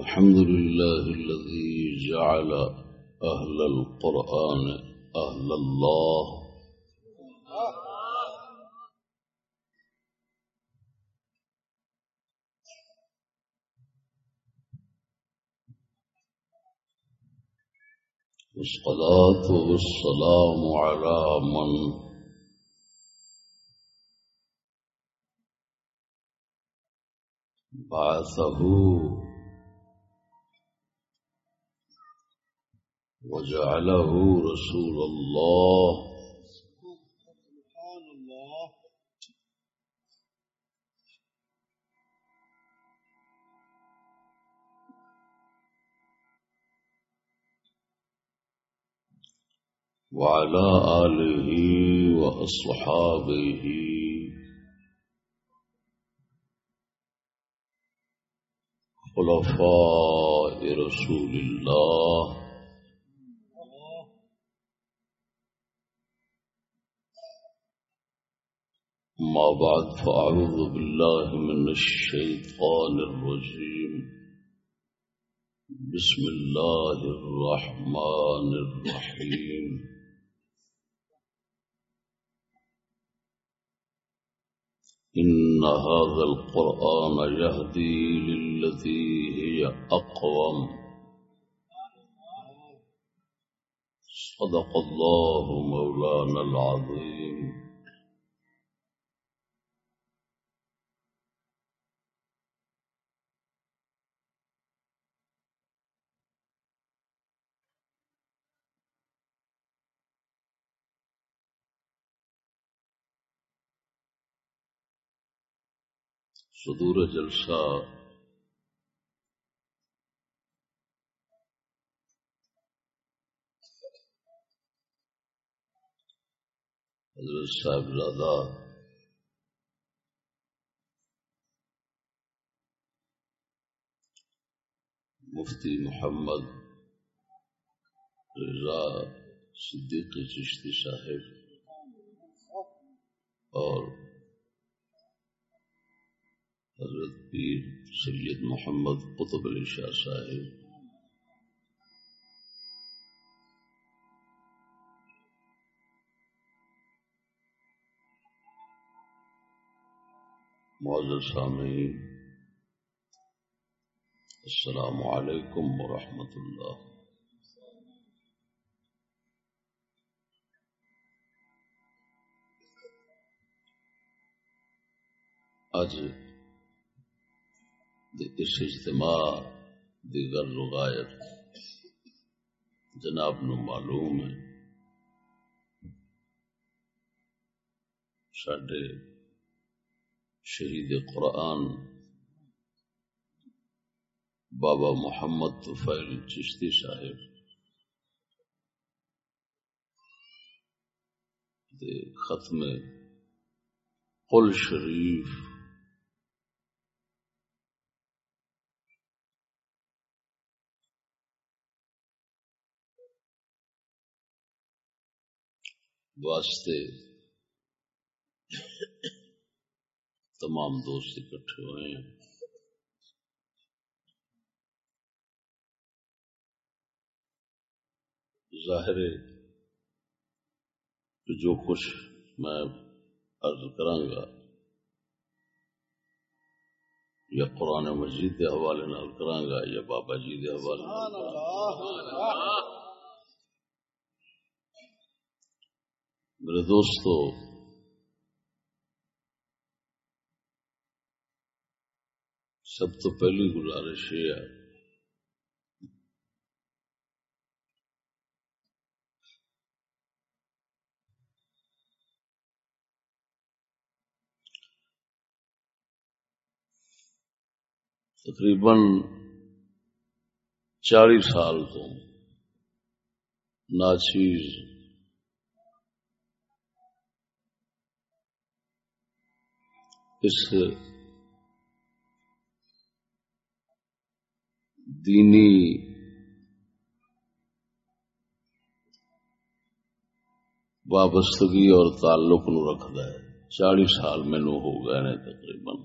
الحمد لله الذي جعل أهل القرآن أهل الله. والصلاة والسلام على من بعثه وجعله رسول الله. وعلى آله وأصحابه. خلفاء رسول الله ما بعد فأعوذ بالله من الشيطان الرجيم بسم الله الرحمن الرحيم إن هذا القرآن يهدي للتي هي أقوم. صدق الله مولانا العظيم. صدور جلسہ۔ حضرت صاحب زادہ۔ مفتی محمد رضا صدیق چشتی صاحب۔ اور حضرت پیر سید محمد قطب علی شاہ صاحب۔ معذر سامعین، السلام علیکم ورحمۃ اللہ۔ آج اس اجتماع دیگر لغایت جناب نو معلوم ہے۔ سڈے شہید قرآن بابا محمد طفیل چشتی صاحب ختم قل شریف واسطے تمام دوست اکٹھے ہوئے ہیں۔ ظاہر ہے کہ جو کچھ میں عرض گا یا قرآن مجید کے حوالے نال گا یا بابا جی کے حوالے میرے دوستو سب تو پہلی گزارش یہ ہے تقریباً چالیس سال تو ناچیز اس دینی وابستگی اور تعلق نو رکھد ہے۔ چالیس سال مینو ہو گئے نے تقریباً۔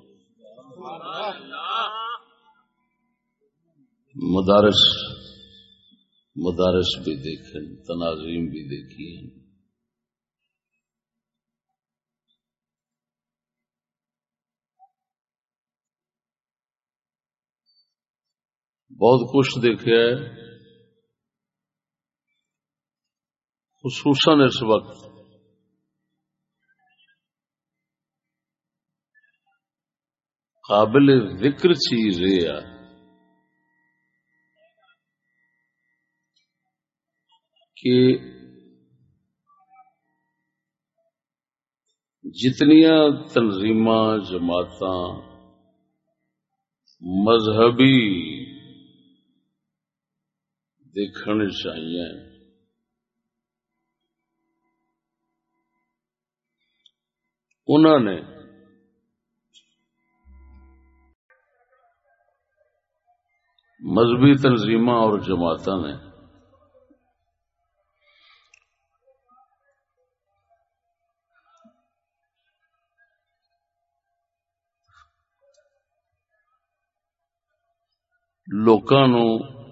مدارس مدارس بھی دیکھیں تناظریم بھی دیکھی ہیں بہت کچھ دیکھا ہے خصوصاً اس وقت۔ قابل ذکر چیز یہ کہ جتنیا تنظیم جماعت مذہبی دیکھنے چاہیے۔ انہوں نے مذہبی تنظیم اور جماعت نے لوگوں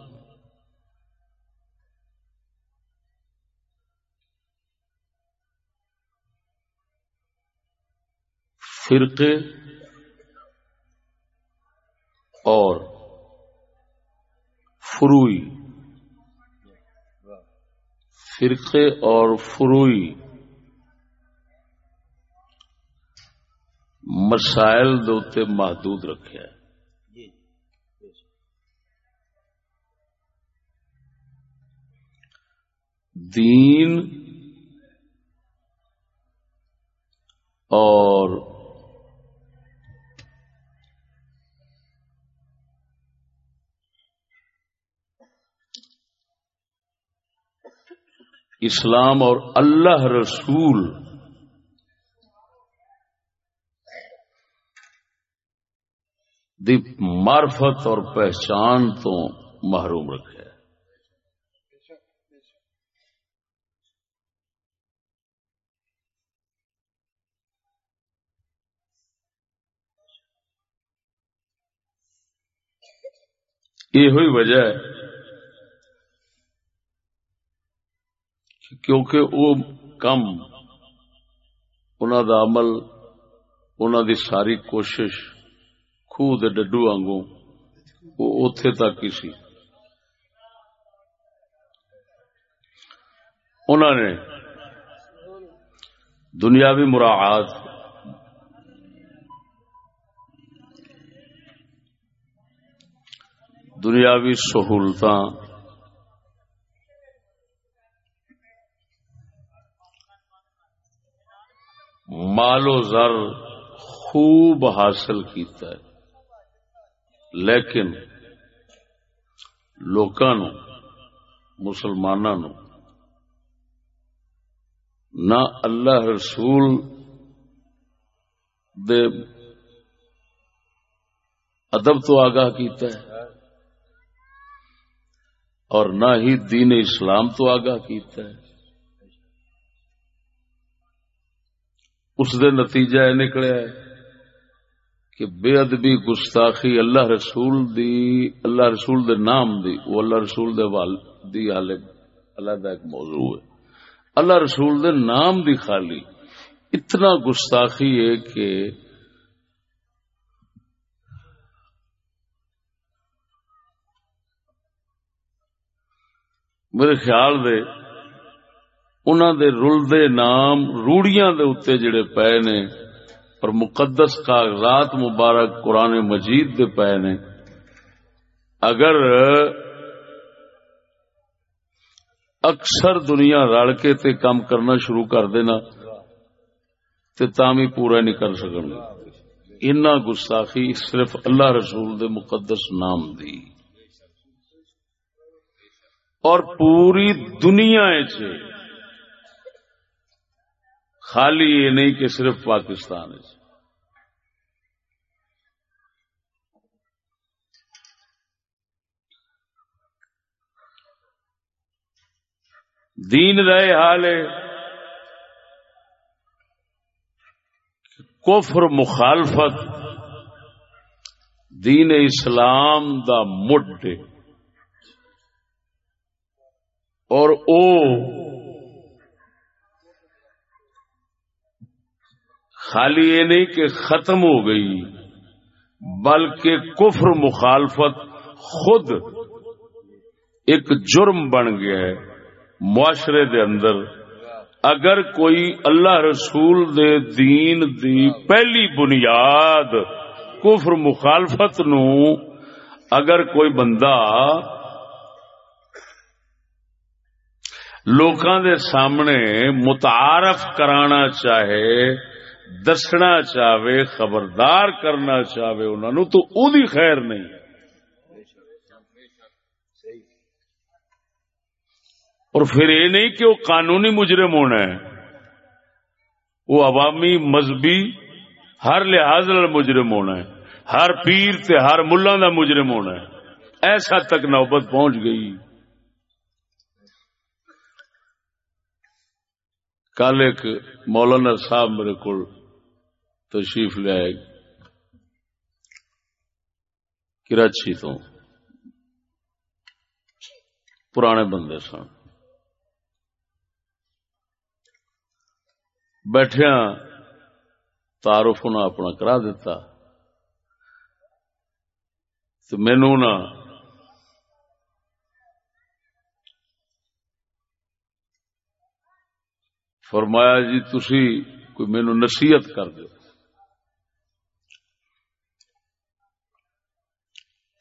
فرقے اور فروئی۔ فرقے اور فروئی۔ مسائل دے محدود رکھے۔ دین اور اسلام اور اللہ رسول دی معرفت اور پہچان تو محروم رکھے۔ یہ ہوئی وجہ ہے کیونکہ وہ کم انہوں دا عمل انہوں دی ساری کوشش خوہ دے ڈڈو آنگوں، وہ اتے تک ہی سی۔ انہوں نے دنیاوی مراعات، دنیاوی سہولت مال و زر خوب حاصل کیتا ہے۔ لیکن لوکاں مسلمانوں نہ اللہ رسول دے ادب تو آگاہ کیتا ہے، اور نہ ہی دین اسلام تو آگاہ کیتا ہے۔ اس دے نتیجہ یہ نکلیا ہے کہ بے ادبی گستاخی اللہ رسول دی، اللہ رسول دے نام دی، وہ اللہ رسول دے وال، دی اللہ دا ایک موضوع ہے۔ اللہ رسول دے نام دی خالی۔ اتنا گستاخی ہے کہ میرے خیال دے انہوں دے رلدے نام روڑیاں دے اتنے جڑے پے نے اور مقدس کاغذات مبارک قرآن مجید دے پے نے۔ اگر اکثر دنیا رل کے تے کام کرنا شروع کر دینا تے تامی پورا نہیں کر سکن۔ گے اتنا گستاخی صرف اللہ رسول دے مقدس نام دی۔ اور پوری دنیا چ خالی یہ نہیں کہ صرف پاکستان ہے جی۔ دین رہے حال ہے۔ کفر مخالفت دین اسلام دا مڈ اور او خالی یہ نہیں کہ ختم ہو گئی، بلکہ کفر مخالفت خود ایک جرم بن گیا ہے معاشرے دے اندر۔ اگر کوئی اللہ رسول دے دین دی پہلی بنیاد کفر مخالفت نو، اگر کوئی بندہ لوکاں دے سامنے متعارف کرانا چاہے دسنا چاہے، خبردار کرنا چاہے، انہوں تو او دی خیر نہیں۔ اور پھر یہ نہیں کہ وہ قانونی مجرم ہونا ہے۔ وہ عوامی مذہبی ہر لحاظ مجرم ہونا ہے۔ ہر پیر تے ہر ملا دا مجرم ہونا ہے۔ ایسا تک نوبت پہنچ گئی۔ کل ایک مولانا صاحب میرے کو تشریف لے کراچی تو۔ پرانے بندے سن۔ بیٹھیا ہاں، تعارف انہیں اپنا کرا دیتا۔ تو مینو نا فرمایا جی تھی کوئی مینو نصیحت کر دو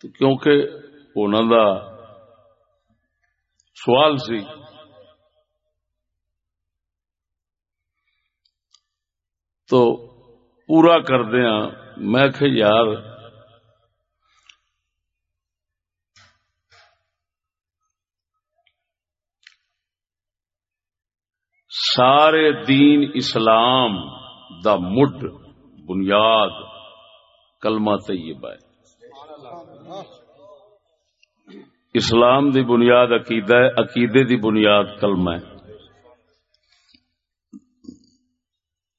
تو کیونکہ انہوں دا سوال سی، تو پورا کردیا میں کہ یار، سارے دین اسلام دا مڈ، بنیاد، کلمہ طیبہ ہے۔ اسلام دی بنیاد عقیدہ ہے، عقیدے دی بنیاد کلمہ ہے۔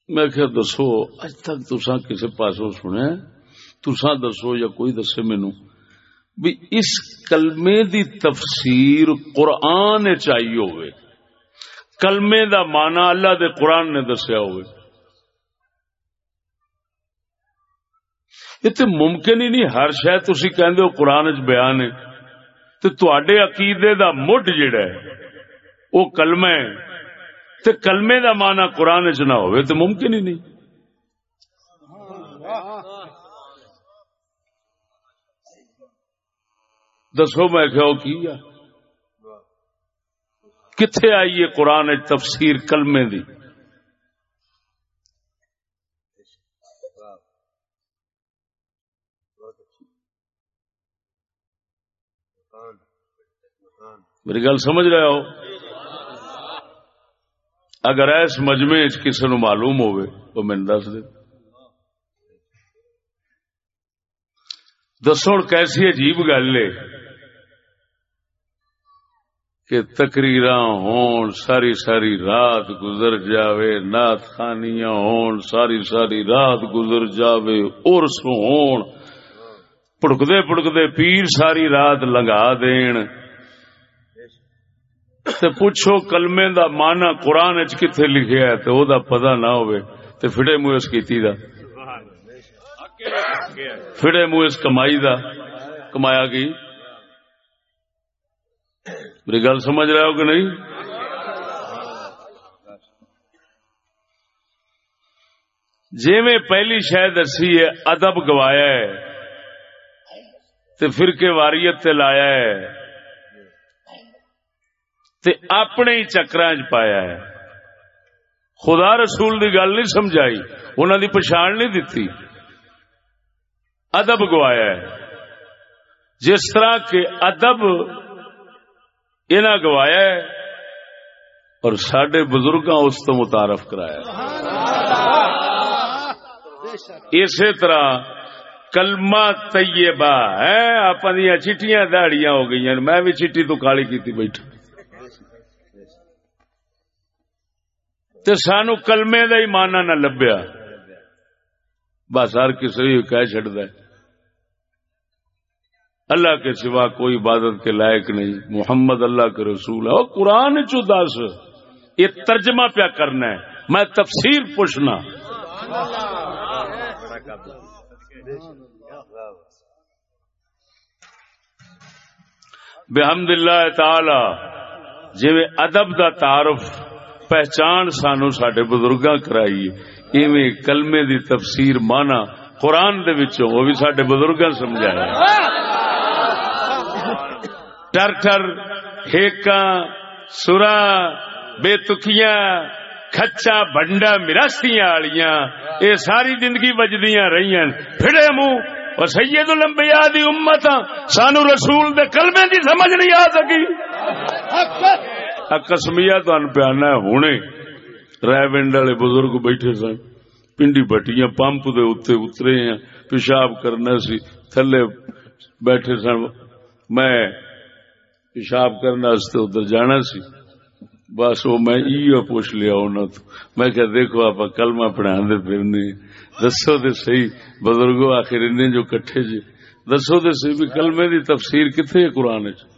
میں کہ دسو، اج تک تسا کسی پاسوں سنیا تسا دسو یا کوئی دسے مینو بھی اس کلمے دی تفسیر قرآن چاہیے ہوئے۔ کلمے دا مانا اللہ دے قرآن نے دسیا ہوئے۔ یہ ممکن ہی نہیں ہر شاید تھی کہ قرآن چ بیان ہے تو تے عقیدے دا مڈ جڑا ہے کلمہ ہے تے کلمے دا مانا قرآن چ نہ ہوئے ممکن ہی نہیں دسو میں کی کتنے آئیے قرآن تفسیر کلمے دی میری گل سمجھ رہے ہو؟ اگر ایس مجمے کسی نو معلوم ہوئے تو دس دے۔ دسو کیسی عجیب گل ہے کہ تقریر ہون ساری ساری رات گزر جاوے نات خانیاں ہون ساری ساری رات گزر جاوے ارس ہون، پڑکدے پڑکدے پیر ساری رات لگا دین۔ تے پوچھو کلمے دا مانا قرآن کتنے لکھیا ہے تو دا پتہ نہ ہوئے تے فڑے منہ اس کیتی دا۔ فڑے منہ اس کمائی دا۔ کمایا کی؟ میری گل سمجھ رہے ہو کہ نہیں؟ جی میں پہلی شاید دسی ہے، ادب گوایا ہے تے فرقے واریت تے لایا ہے۔ تے اپنے ہی چکر چ پایا ہے۔ خدا رسول دی گل نہیں سمجھائی انہوں دی پچھان نہیں دیتی ادب گوایا ہے۔ جس طرح کے ادب انہیں گوایا ہے اور سڈے بزرگ اس تو متعارف کرایا اسی طرح کلمہ طیبہ ہے اپنی چیٹیاں دہڑیاں ہو گئی میں بھی چیٹی تو کالی کی بیٹھا۔ تے سانو کلمے دا ہی مانا نہ لبیا۔ بس ہر کسی کہہ چڑھتا ہے۔ اللہ کے سوا کوئی عبادت کے لائق نہیں۔ محمد اللہ کے رسول ہے۔ قرآن چو دس؟ یہ ترجمہ پیا کرنا ہے۔ میں تفسیر پوچھنا۔ بحمد اللہ تعالی جی ادب دا تعارف پہچان سانو سڈے بزرگاں کرائی۔ ایویں کلمے دی تفسیر مانا قرآن دے وچوں، وہ بھی سڈے بزرگاں سمجھایا۔ ٹر ٹر ہیکا سورا بے تکیاں کچا بنڈا مراسیاں والیاں اے ساری زندگی بجدیاں رہی پھڑے منہ اور سید الانبیاء دی امت سانو رسول دے کلمے دی سمجھ نہیں آ سکی۔ کسمیا تن پیانا ہونے۔ رائے ونڈ والے بزرگ بیٹھے سن۔ پنڈی بٹیاں پمپ دے اتنے اترے ہیں۔ پیشاب کرنا سی۔ تھلے بیٹھے سن۔ میں پیشاب کرنے ادھر جانا سی۔ بس وہ میں پوچھ لیا انہوں تو۔ میں کہ دیکھو آپ کلمہ پڑھا پھرنے دسو تو صحیح۔ بزرگوں آخر ان جو کٹھے جی دسو تو صحیح بھی کلمے دی تفسیر کتنے قرآن چ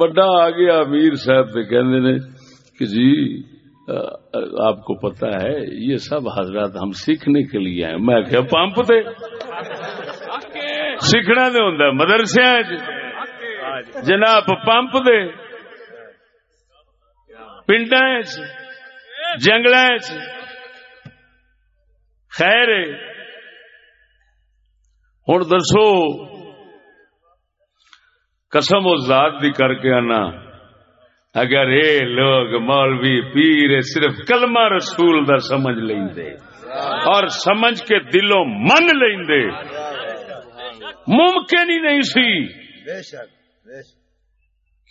وڈا آ گیا امیر صاحب نے کہ جی آپ کو پتا ہے، یہ سب حضرات ہم سیکھنے کے لیے آئے میں کیا پمپ دے سیکھنا دے ہوں مدرسے جی۔ جناب، پمپ دے پنڈ جنگل خیر ہوں دسو، قسم و ذات دی کر کے آنا اگر یہ لوگ مولوی پیر صرف کلمہ رسول دا سمجھ لیں دے اور سمجھ کے دلوں من لیں دے ممکن ہی نہیں سی۔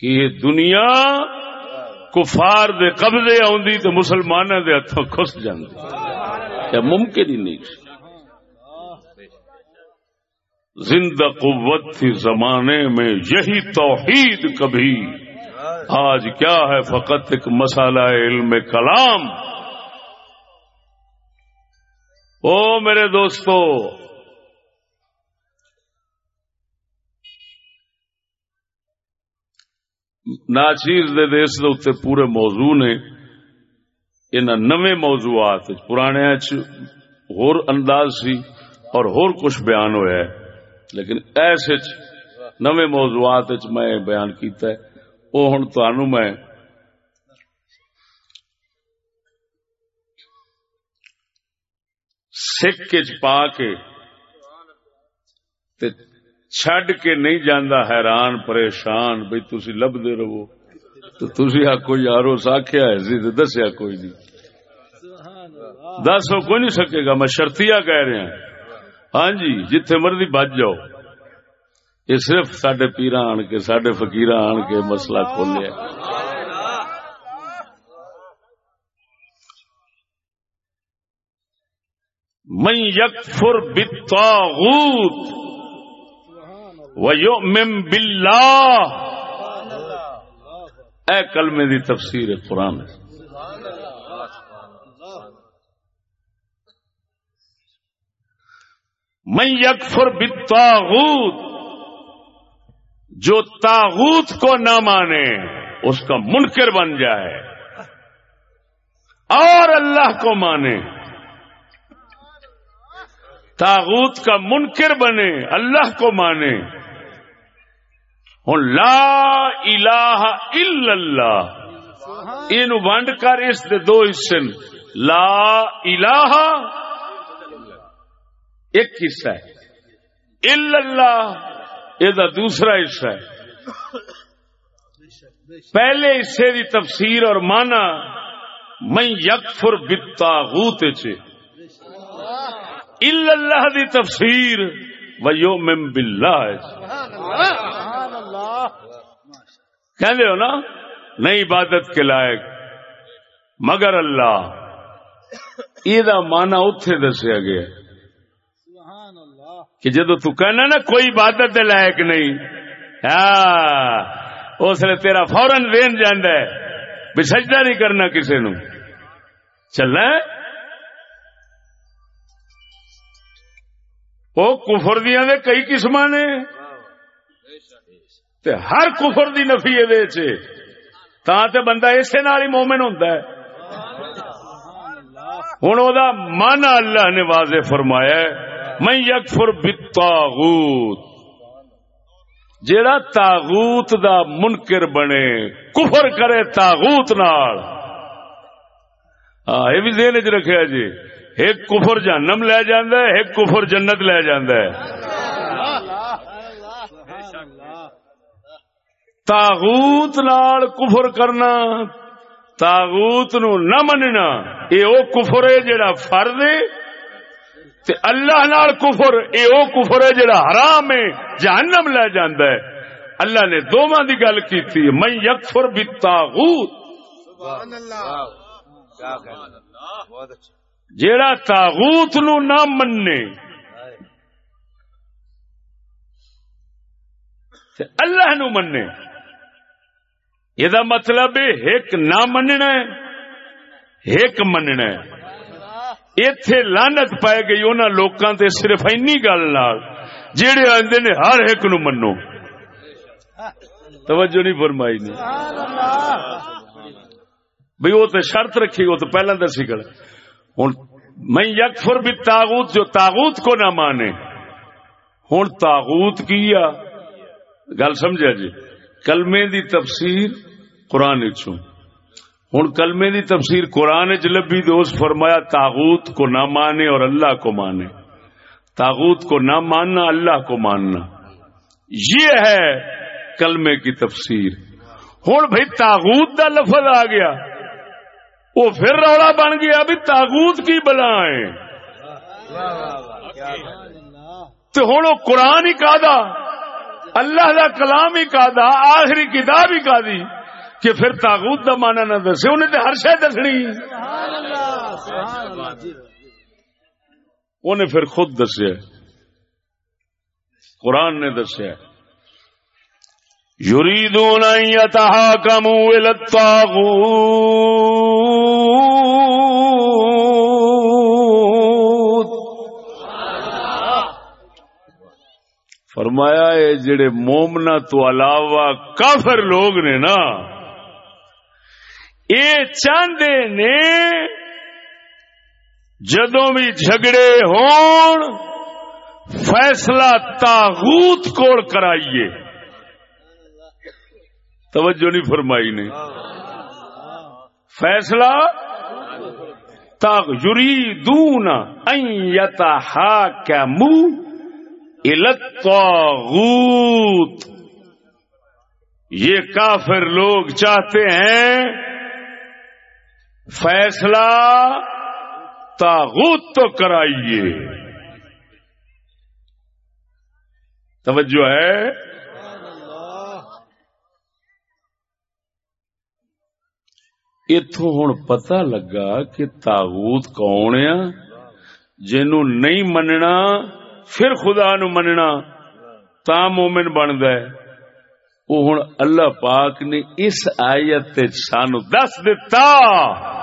کہ یہ دنیا کفار دے قبضے آندی تو مسلمانوں دے ہاتھوں خس جاندی ممکن ہی نہیں سی۔ زندہ قوت تھی زمانے میں، یہی توحید کبھی۔ آج کیا ہے فقط ایک مسالہ علم کلام؟ او میرے دوستو، ناچیز دے دیس دے اتنے پورے موضوع نے ان نوے موضوعات، پرانے ہور انداز سی اور ہور کچھ بیان ہوا ہے۔ لیکن ایسے نوے موضوعات میں بیان کیتا ہے وہ ہوں تنوع میں سکھ پا کے چڈ کے نہیں جانا حیران، پریشان بھائی تھی لبتے رہو۔ تو تھی آخو یارو آخیا ہے دسیا کوئی نہیں۔ دس کوئی نہیں سکے گا، میں شرطیا کہہ رہا ہاں جی جتھے مرضی بچ جاؤ۔ یہ صرف سڈے پیرا آن کے سڈے فکیر آن کے مسئلہ کھولیا من یکفر بالطاغوت ویؤمن باللہ۔ اے کلمے دی تفسیر قرآن ہے۔ من یکفر بالطاغوت، جو تاغوت کو نہ مانے، اس کا منکر بن جائے۔ اور اللہ کو مانے۔ تاغوت کا منکر بنے، اللہ کو مانے۔ ہوں لا الہ الا اللہ۔ یہ ونڈ کر اس دے دو حصے۔ لا الہ ایک حصہ ہے۔ اللہ یہ دوسرا حصہ ہے۔ پہلے حصے دی تفسیر اور مانا میں یکفر بتا گوت اللہ دی تفسیر ویو مم بلا کہ ہو نا نئی عبادت کے لائق۔ مگر اللہ، یہ مانا اتے دسیا گیا۔ کہ جدو تو کہنا نا کوئی عبادت دے لائق نہیں ہاں اس لیے تیرا فورن وین جانا ہے، بھی سجدہ نہیں کرنا کسی نو۔ چلنا وہ کفر دیا دے کئی قسم نے تے ہر کفر دی نفی یہ تا تے بندہ اسے نال ہی مومن ہوتا ہے۔ ہوں وہ من اللہ نے واضح فرمایا میں یکفر بتاغوت جیڑا تاغوت دا منکر بنے، کفر کرے تاغوت نال. ہاں یہ بھی دین چ رکھا جی۔ ایک کفر جہنم لے جاندہ ہے، ایک کفر جنت لے جاندہ ہے۔ تاغوت نال کفر کرنا تاغوت نو نہ مننا اے او کفر ہے جڑا فرض ہے تے اللہ نال کفر، اے او کفر ہے جڑا حرام ہے، جہنم لے جاندا ہے۔ اللہ نے دوواں دی گل کیتی ہے میں یکفر بالتاغوت سبحان اللہ جیڑا تاغوت نو نہ مننے، تے اللہ نو مننے۔ یہ مطلب ایک نہ مننا ہے، ایک مننا ہے۔ اتے لانت پائے گئی انہوں لوگوں تے صرف اینی گل جہے آدھے نے ہر ایک نو منو توجہ نہیں فرمائی نے۔ بھائی وہ تو شرط رکھی وہ تو پہلے دسی گل۔ ہوں میں یکفر بھی تاغوت جو تاغوت کو نہ مانے۔ ہوں تاغوت کی گل سمجھا جی؟ کلمے دی تفسیر قرآن چوں ہوں کلمے دی تفسیر قرآن چ لبی دوست فرمایا، تاغوت کو نہ مانے اور اللہ کو مانے۔ تاغوت کو نہ ماننا، اللہ کو ماننا۔ یہ ہے کلمے کی تفسیر۔ ہوں بھائی تاغوت دا لفظ آ گیا۔ وہ پھر رولا بن گیا بھی تاغوت کی بلا تو ہوں وہ قرآن ہی کا اللہ کا کلام ہی کا آخری کتاب ہی کا دی۔ کہ پھر تاغوت کا مانا نہ دسے، انہیں تو ہر شہ دسنی۔ انہیں پھر خود دسیا۔ قرآن نے دسیا۔ یریدون ان یتحاکموا الى الطاغوت۔ فرمایا، اے جڑے مومنا تو علاوہ کافر لوگ نے نا اے چاہتے نے جدوں بھی جھگڑے ہون، فیصلہ تاغوت کوڑ کرائیے۔ توجہ نہیں فرمائی نے۔ فیصلہ تاغ یری دون یتا ہا کیا منہ یہ کافر لوگ چاہتے ہیں فیصلہ تاغوت تو کرائیے۔ توجہ ہے؟ اتو ہوں پتا لگا کہ تاغوت کون آ جنو نہیں مننا، پھر خدا نو مننا، تا مومن بند وہ ہوں اللہ پاک نے اس آیت سانو دس دتا۔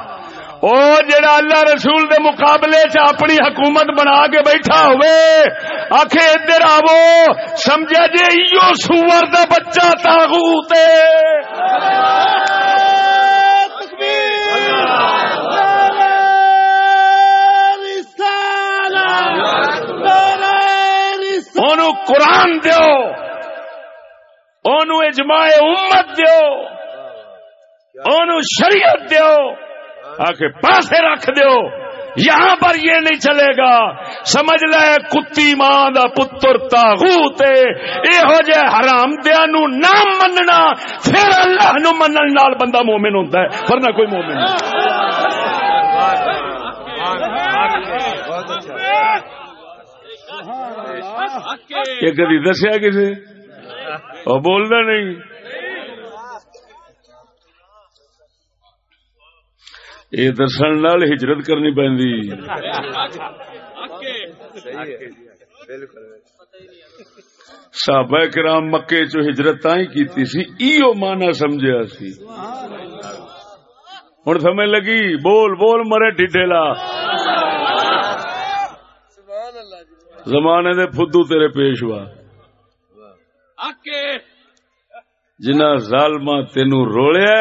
او جڑا اللہ رسول دے مقابلے چ اپنی حکومت بنا کے بیٹھا ہوئے آخ ادھر آو سمجھا جی ایو سور دا بچہ تاغوت قرآن دیو، اونو اجماع امت دیو، اونو شریعت دیو۔ آکے پاسے رکھ دیو۔ یہاں پر یہ نہیں چلے گا۔ سمجھ لے، کتی ماں دا پتر تاغوت اے ہو جائے حرام دیا نو نہ مننا، پھر اللہ نو منن نال بندہ مومن ہوتا ہے۔ ورنہ کوئی مومن نہیں۔ یہ کدی دسیا کسی وہ بولنا نہیں۔ یہ دسن نال ہجرت کرنی پی سابا کرام مکے چو ہجرت تھی کی سی ایو مانا سمجھا سی۔ ہوں سمجھ لگی؟ بول بول مرے ٹھڈے زمانے دے فدو تیرے پیشوا۔ جنا ظالما تینو رولیا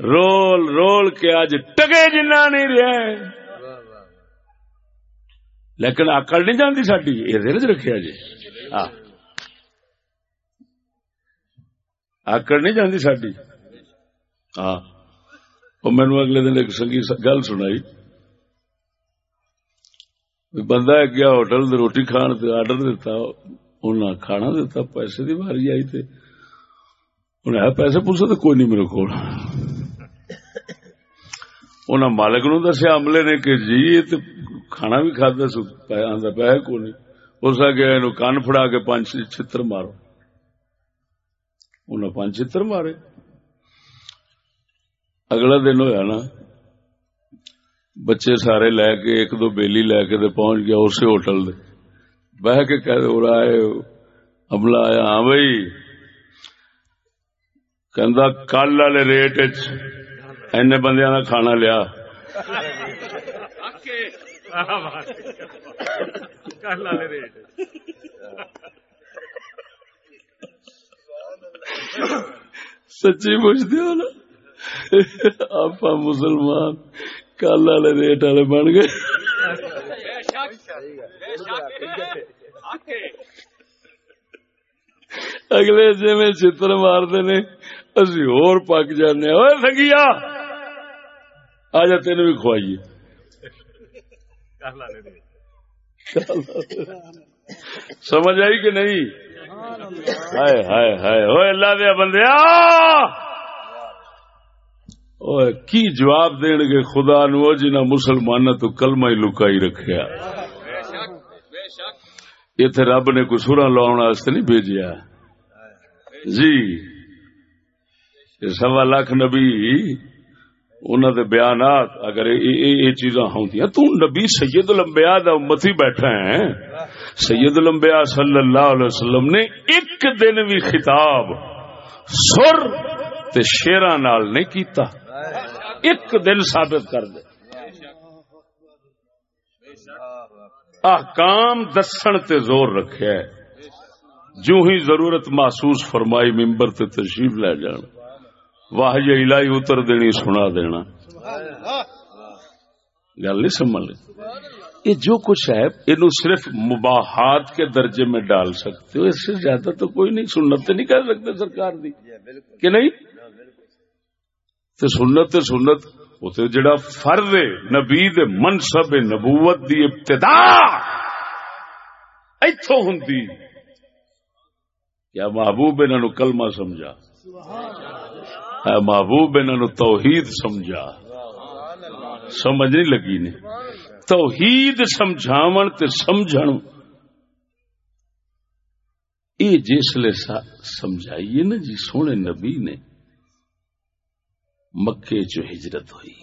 رول رول کے اج ٹگے جنا نہیں رہا لیکن اکل نہیں جانتی ساری یہ چ رکھا جی۔ آکڑ نہیں جانتی ساری ہاں وہ مینو اگلے دن ایک سنگی گل سنائی۔ بندہ گیا ہوٹل روٹی کھان آرڈر دتا انہیں کھانا دتا پیسے دی باری آئی تھے انہیں پیسے پوچھا تو کوئی نہیں میرے کو انہیں مالک نو دسیا عملے نے کہ جی یہ کھانا بھی کھادا سو پیسے کو نہیں اس آگے کان فڑا کے پانچ چھتر مارو انہیں پانچ چتر مارے اگلا دن ہوا نا بچے سارے لے کے ایک دو بیلی لے کے پہنچ گیا اسی ہوٹل دے بہ کے کہہ آئے عملہ آیا ہاں بھائی کہ کل والے ریٹ این بندیا کا کھانا لیا۔ سچی پوچھتے ہو نا؟ آپ مسلمان کل والے ریٹ والے بن گئے۔ اگلے جی میں چتر مارتے نے اسی اور پک جانے سنگیا۔ آ جا تین بھی کھوائیے۔ سمجھ آئی کہ نہیں؟ ہائے ہائے ہائے۔ وہ اللہ دیا بندیا کی جواب دین گے خدا نو؟ جنا مسلمان تو کلمہ ہی لکائی رکھیا۔ اتنے رب نے کوئی سورا لاؤن نہیں بھیجیا۔ جی سوا لاکھ نبی انہوں دے بیانات اگر یہ چیزاں ہوں تو نبی سید الانبیاء دا امتی بیٹھا ہے۔ سید الانبیاء صلی اللہ علیہ وسلم نے ایک دن بھی خطاب سر تے شیران نال نہیں کیتا۔ ایک دن ثابت کر دے۔ احکام دسن تے زور رکھے۔ جو ہی ضرورت محسوس فرمائی ممبر تے تشریف لے جان۔ واہ الہی اتر دینی سنا دینا گل نہیں سمجھ یہ جو کچھ ہے یہ صرف مباحات کے درجے میں ڈال سکتے ہو اس سے زیادہ تو کوئی نہیں سنت نہیں کہہ سکتے سرکار دی کہ نہیں تو سنت سنت اتنے جڑا فرد نبی منصب نبوت دی ابتدا اتو ہوں یا محبوب انہوں کلمہ سمجھا محبوب انہوں توحید سمجھا۔ سمجھ نہیں لگی نے۔ توحید سمجھاون تے سمجھن۔ یہ جسے سمجھائیے نا جی سونے نبی نے مکے چ ہجرت ہوئی۔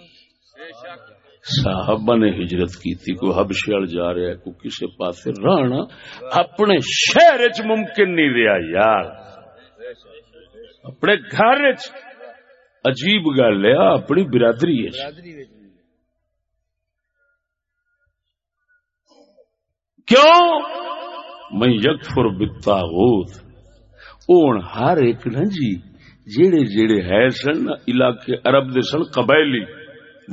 صحابہ نے ہجرت کی تھی کوئی حبشیال جا رہا ہے، کوئی کسی پاس رہنا۔ اپنے شہر چ ممکن نہیں رہا یار۔ اپنے گھر چ عجیب گل ہے اپنی برادری ہے۔ کیوں؟ میں یکفر بتاغوت اون ہر ایک نا جی جیڑے جیڑے ہے سن علاقے عرب دے سن قبائلی۔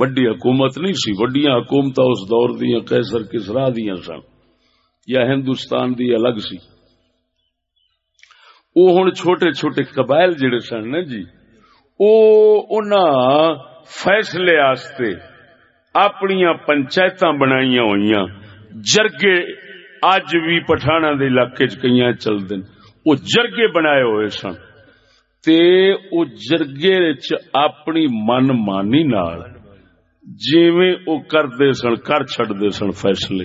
وڈی حکومت نہیں سی وڈیاں حکومت اس دور دیا کیسر کسرا دیا سن۔ یا ہندوستان دی الگ سی۔ او ہن چھوٹے چھوٹے قبائل جڑے سن نا جی فیصلے آستے اپنیاں پنچایتاں بنائیاں ہوئیاں جرگے اج بھی پٹھانا دے علاقے چ کئی چلتے جرگے بنائے ہوئے سن۔ تے او جرگے چ اپنی من مانی نال جیویں او کردے سن، کر چھڑدے سن فیصلے۔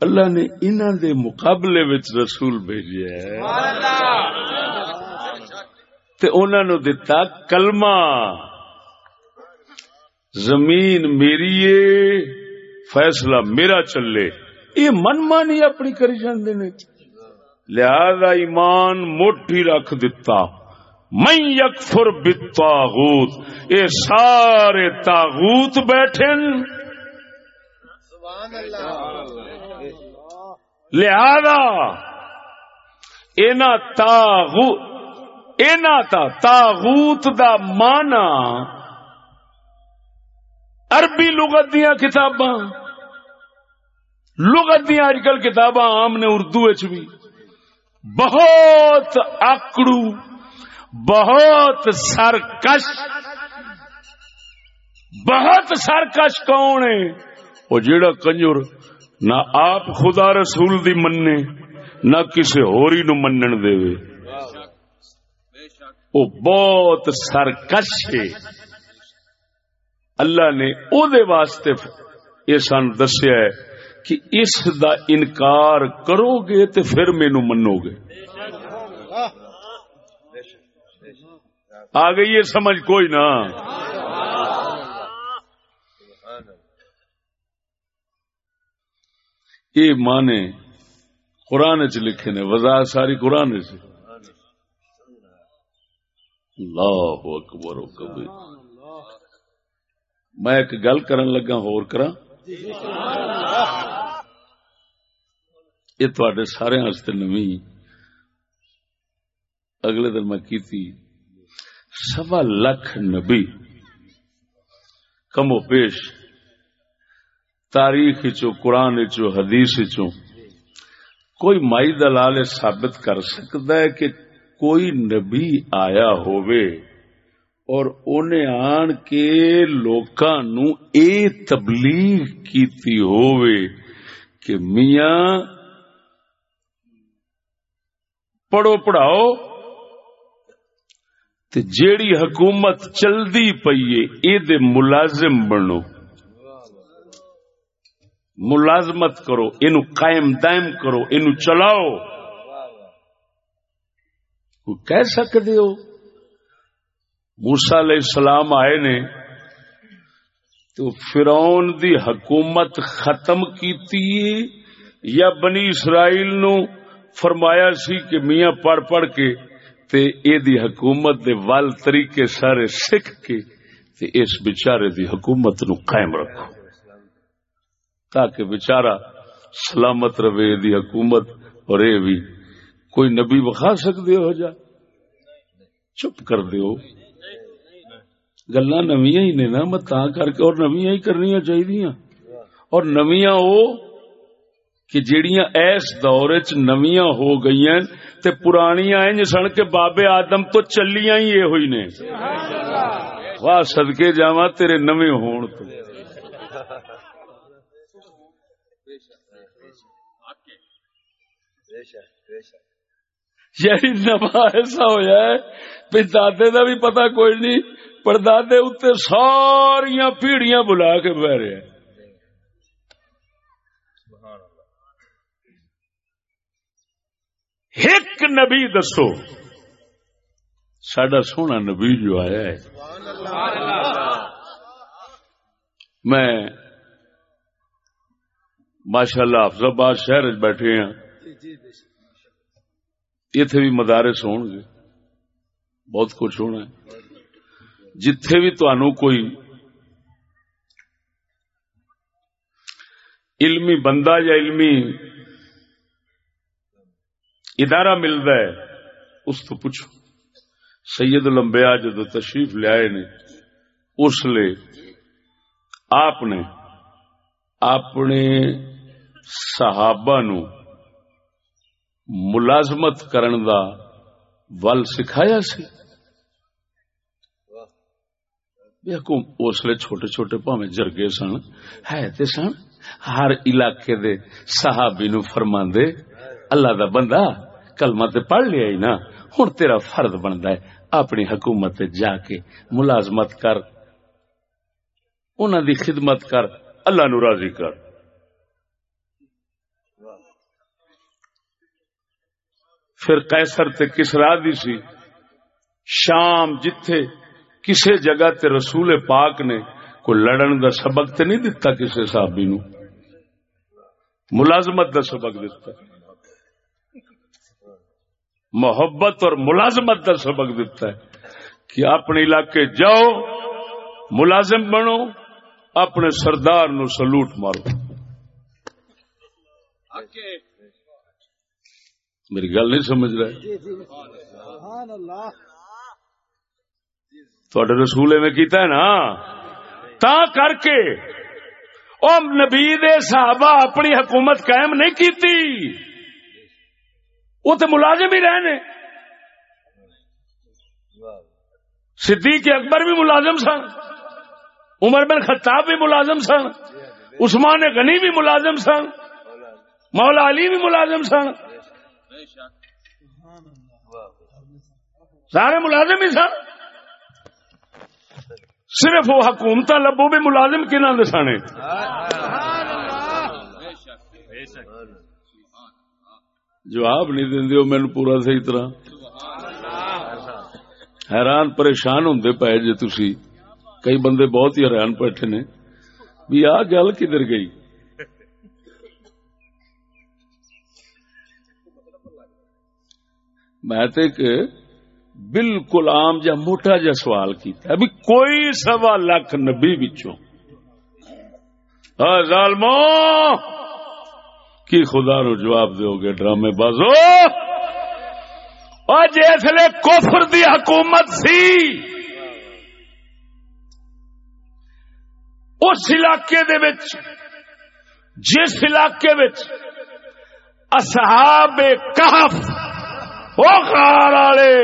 اللہ نے انہاں دے مقابلے وچ رسول بھیجیا ہے۔ تے انہاں نو دتا کلمہ۔ زمین میری فیصلہ میرا چلے۔ یہ من مانی اپنی کری جاندے نے۔ لہذا ایمان موٹی رکھ دتا۔ میں یکفر بالطاغوت۔ اے سارے تاغوت بیٹھے لہذا اینا تاغوت اینا تا تاغوت دا مانا عربی لغت دیا کتاباں۔ لغت دیا اج کل کتاباں عام نے اردو بھی۔ بہت آکڑو بہت سرکش۔ بہت سرکش کون ہے؟ وہ جیڑا کنجر نہ آپ خدا رسول دی مننے، نہ کسی ہوری نو منن دے وے وہ بہت سرکش ہے۔ اللہ نے او دے واسطے یہ سن دسیا ہے کہ اس دا انکار کرو گے تو پھر مینو منو گے آ گئی یہ سمجھ کوئی نہ۔ یہ مانے قرآن چ لکھے نے، وضاحت ساری قرآن چ اللہ اکبر و کبھی میں ایک گل کرن لگا ہور کرا یہ تھوڑے سارے نمی اگلے دن میں کی سوا لکھ نبی۔ کمو پیش۔ تاریخ چو قرآن چو حدیث چو کوئی مائی دلال ثابت کر سکتا ہے کہ کوئی نبی آیا ہوئے اور انہیں آن کے لوکاں نو اے تبلیغ کیتی ہوئے کہ میاں پڑھو پڑھاؤ تے جیڑی حکومت چلدی پیے اے دے ملازم بنو۔ ملازمت کرو، اینو قائم دائم کرو، اینو چلاؤ۔ کہہ سکتے ہو؟ موسا علیہ السلام آئے نے تو فرعون دی حکومت ختم کیتی یا بنی اسرائیل نو فرمایا سی کہ میاں پڑھ پڑھ کے تے اے دی حکومت دے وال طریقے سارے سکھ کے تے اس بچارے دی حکومت نو قائم رکھو تاکہ بچارا سلامت رہے دی حکومت اور اے بھی کوئی نبی بخا سکتے ہو جا؟ چپ کر دیو گلا نویاں ہی نے نا، میں تا کر کے اور نویاں ہی کرنی چاہیے اور نویاں او کہ جیڑیاں ایس دور چ نویاں ہو گئی ہیں، تے پرانیاں ہیں سن کے بابے آدم تو چلیاں ہی یہ ہوئی نے۔ واہ، صدقے جاواں تیرے نویں ہون تو۔ بے شک بے شک۔ یہی نما ایسا ہوا ہے بھی دادے کا بھی پتا کوئی نہیں، پردادے اتنے ساریا پیڑیاں بلا کے بہ رہے ہیں۔ ایک نبی دسو سڈا سونا نبی جو آیا ہے۔ میں ماشاء اللہ افضل آباد شہر بیٹھے ہیں۔ اتے بھی مدارس ہو گے۔ بہت کچھ ہونا ہے۔ جتھے بھی تنوع کوئی علمی بندہ یا علمی ادارہ ملتا ہے، اس تو پوچھو۔ سید لمبیا جدو تشریف لیا نے، اس لیے آپ نے اپنے صحابہ نو ملازمت کرن دا ول سکھایا سی۔ اسلے چھوٹے چھوٹے پاوے جرگے سن، ہے سن، ہر علاقے دے صحابی نو فرما دے اللہ دا بندہ کلمہ تے پڑھ لیا ہی نا ہوں تیرا فرد بنتا ہے، اپنی حکومت جا کے ملازمت کر انہوں دی خدمت کر، اللہ نو راضی کر۔ پھر کیسر تے کسرا دی سی۔ شام جتھے کسے جگہ تے رسول پاک نے کوئی لڑن دا سبق تے نہیں دتا کسے صحابی نو۔ ملازمت دا سبق دتا۔ محبت اور ملازمت کا سبق دیتا ہے کہ اپنے علاقے جاؤ، ملازم بنو، اپنے سردار نو سلوٹ مارو۔ okay. میری گل نہیں سمجھ رہے تھوڑے رسول میں کیتا ہے نا؟ تا کر کے او نبی دے صحابہ اپنی حکومت قائم نہیں کیتی۔ وہ تو ملازم ہی رہنے۔ صدیق اکبر بھی ملازم سن عمر بن خطاب بھی ملازم سن عثمان غنی بھی ملازم سن مولا علی بھی ملازم سن۔ سارے ملازم ہی سن۔ صرف وہ حکومت لبو بھی ملازم کنہ دسانے جواب نہیں دیں مین پورا صحیح طرح۔ حیران پریشان ہوں پے جی تھی کئی بندے بہت ہی حیران بیٹھے نے۔ بھی آ گل کدھر گئی؟ میں بالکل عام جا موٹا جا سوال کیتا ابھی کوئی سوا لاکھ نبی بچوں ظالمو کی خدا نو جواب دو گے ڈرامے بازو؟ اور جسے کوفر دی حکومت سی۔ اس علاقے دے وچ، جس علاقے وچ اصحاب کہف وہ غار والے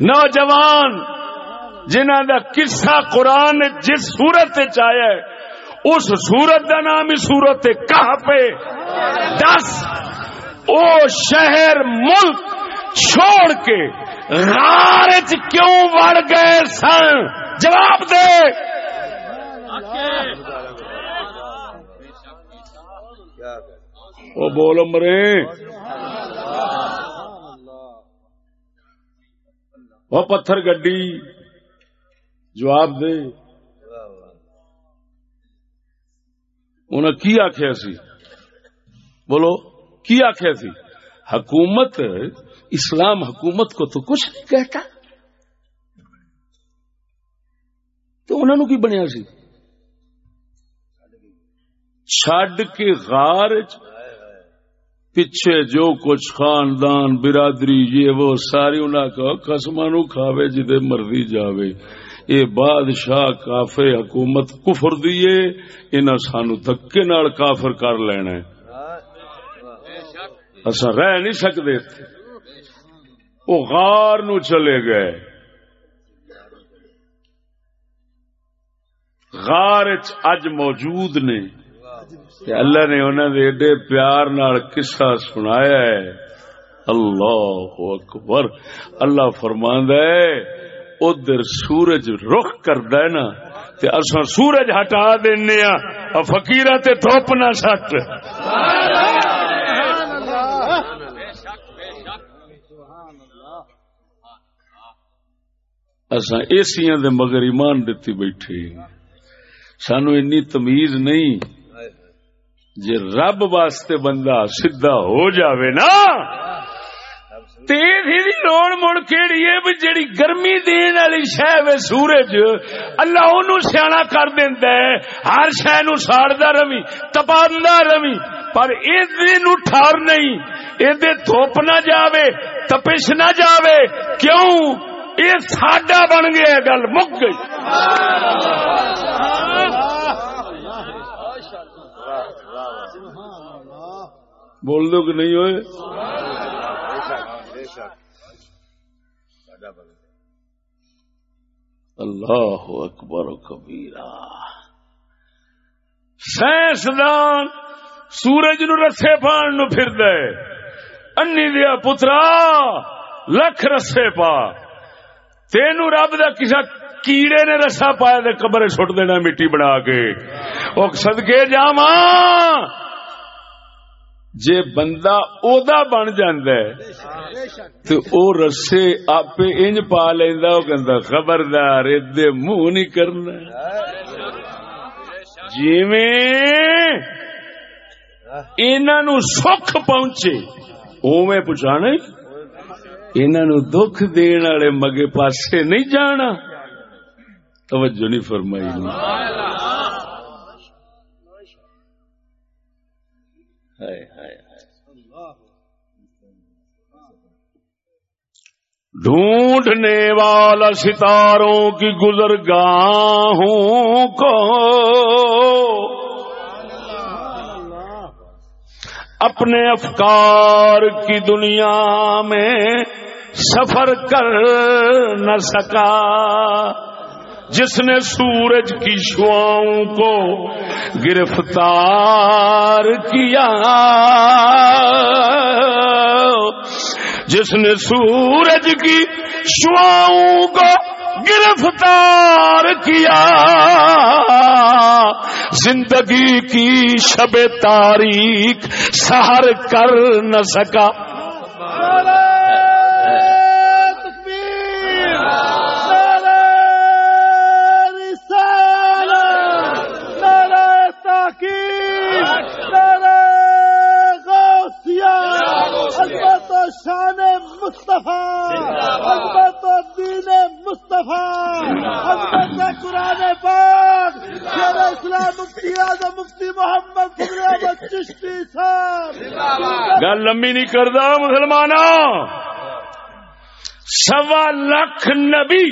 نوجوان جنہ دا قصہ قرآن جس سورت چیا اس سورت دا نام ہی سورت کہا پہ دس او شہر ملک چھوڑ کے غار کیوں وڑ گئے سن؟ جواب دے۔ وہ بول مرے۔ وہ پتھر گڈی جواب دے۔ انہیں کی آخیا سی؟ بولو، کی آخیا سی؟ حکومت، اسلام حکومت کو تو کچھ نہیں کہتا۔ تو انہوں نے کی بنیا سی؟ چڈ کے غار پیچھے جو کچھ خاندان، برادری، یہ وہ ساری انہوں کا قسم نو کھاوے جدے مرضی جاوے۔ اے بادشاہ کافے حکومت کفر دیے انہاں سانو دکے نال کافر کر لینا اصا رہ نہیں سکتے وہ غار نو چلے گئے۔ غار اج موجود نے اللہ نے انہوں نے ایڈے پیار نال قصہ سنایا ہے۔ اللہ اکبر۔ اللہ فرماند ہے، ادھر سورج رخ کرد نا اصا سورج ہٹا دینا ہاں، فکیر دھوپ نہ سٹ۔ اصا ایسیا دے مگر ایمان دتی بیٹھے سانو اینی تمیز نہیں جی رب واسطے بندہ سیدا ہو جاوے نا لوڑ مڑ کیڑی ہے بھی جڑی گرمی دین والی شہ سورج اللہ اونوں سیاح کر دیندا ہے، ہر شہ نو ساڑدا روی تپاندا روی پر اے نو ٹھار نہیں، اے دے دھوپ نہ جاوے، تپش نہ جاوے، کیوں؟ یہ ساڈا بن گیا گل مک گئی۔ بول دو کہ نہیں ہوئے؟ اللہ اکبر کبیرا سائنسدان سورج نو رسے پان نو پھر دے۔ انی دیا پترا، لکھ رسے پا۔ تین رب دا کسا کیڑے نے رسا پایا دے قبر سٹ دینا، مٹی بنا کے۔ وہ سدکے جا جے بندہ اودا بن جاندہ ہے، تو او رسے آپ انج پا لیندہ وہ کہندا خبردار ادے منہ نہیں کرنا۔ جی میں انہاں نو سکھ پہنچے اوویں پہنچانے انہوں دکھ دین والے مگے پاسے نہیں جانا۔ توجہ نہیں فرمائی۔ ڈھونڈنے والا ستاروں کی گزر گاہوں کو اپنے افکار کی دنیا میں سفر کر نہ سکا۔ جس نے سورج کی شعاؤں کو گرفتار کیا، جس نے سورج کی شعاؤں کو گرفتار کیا۔ زندگی کی شب تاریخ سہر کر نہ سکا۔ مصطفیٰ! حضرت دین مصطفیٰ! حضرت قرآن پاک! شیر اسلام مفتی اعظم مفتی محمد احمد چشتی صاحب! گل لمبی نہیں کردا مسلمان سوا لاکھ نبی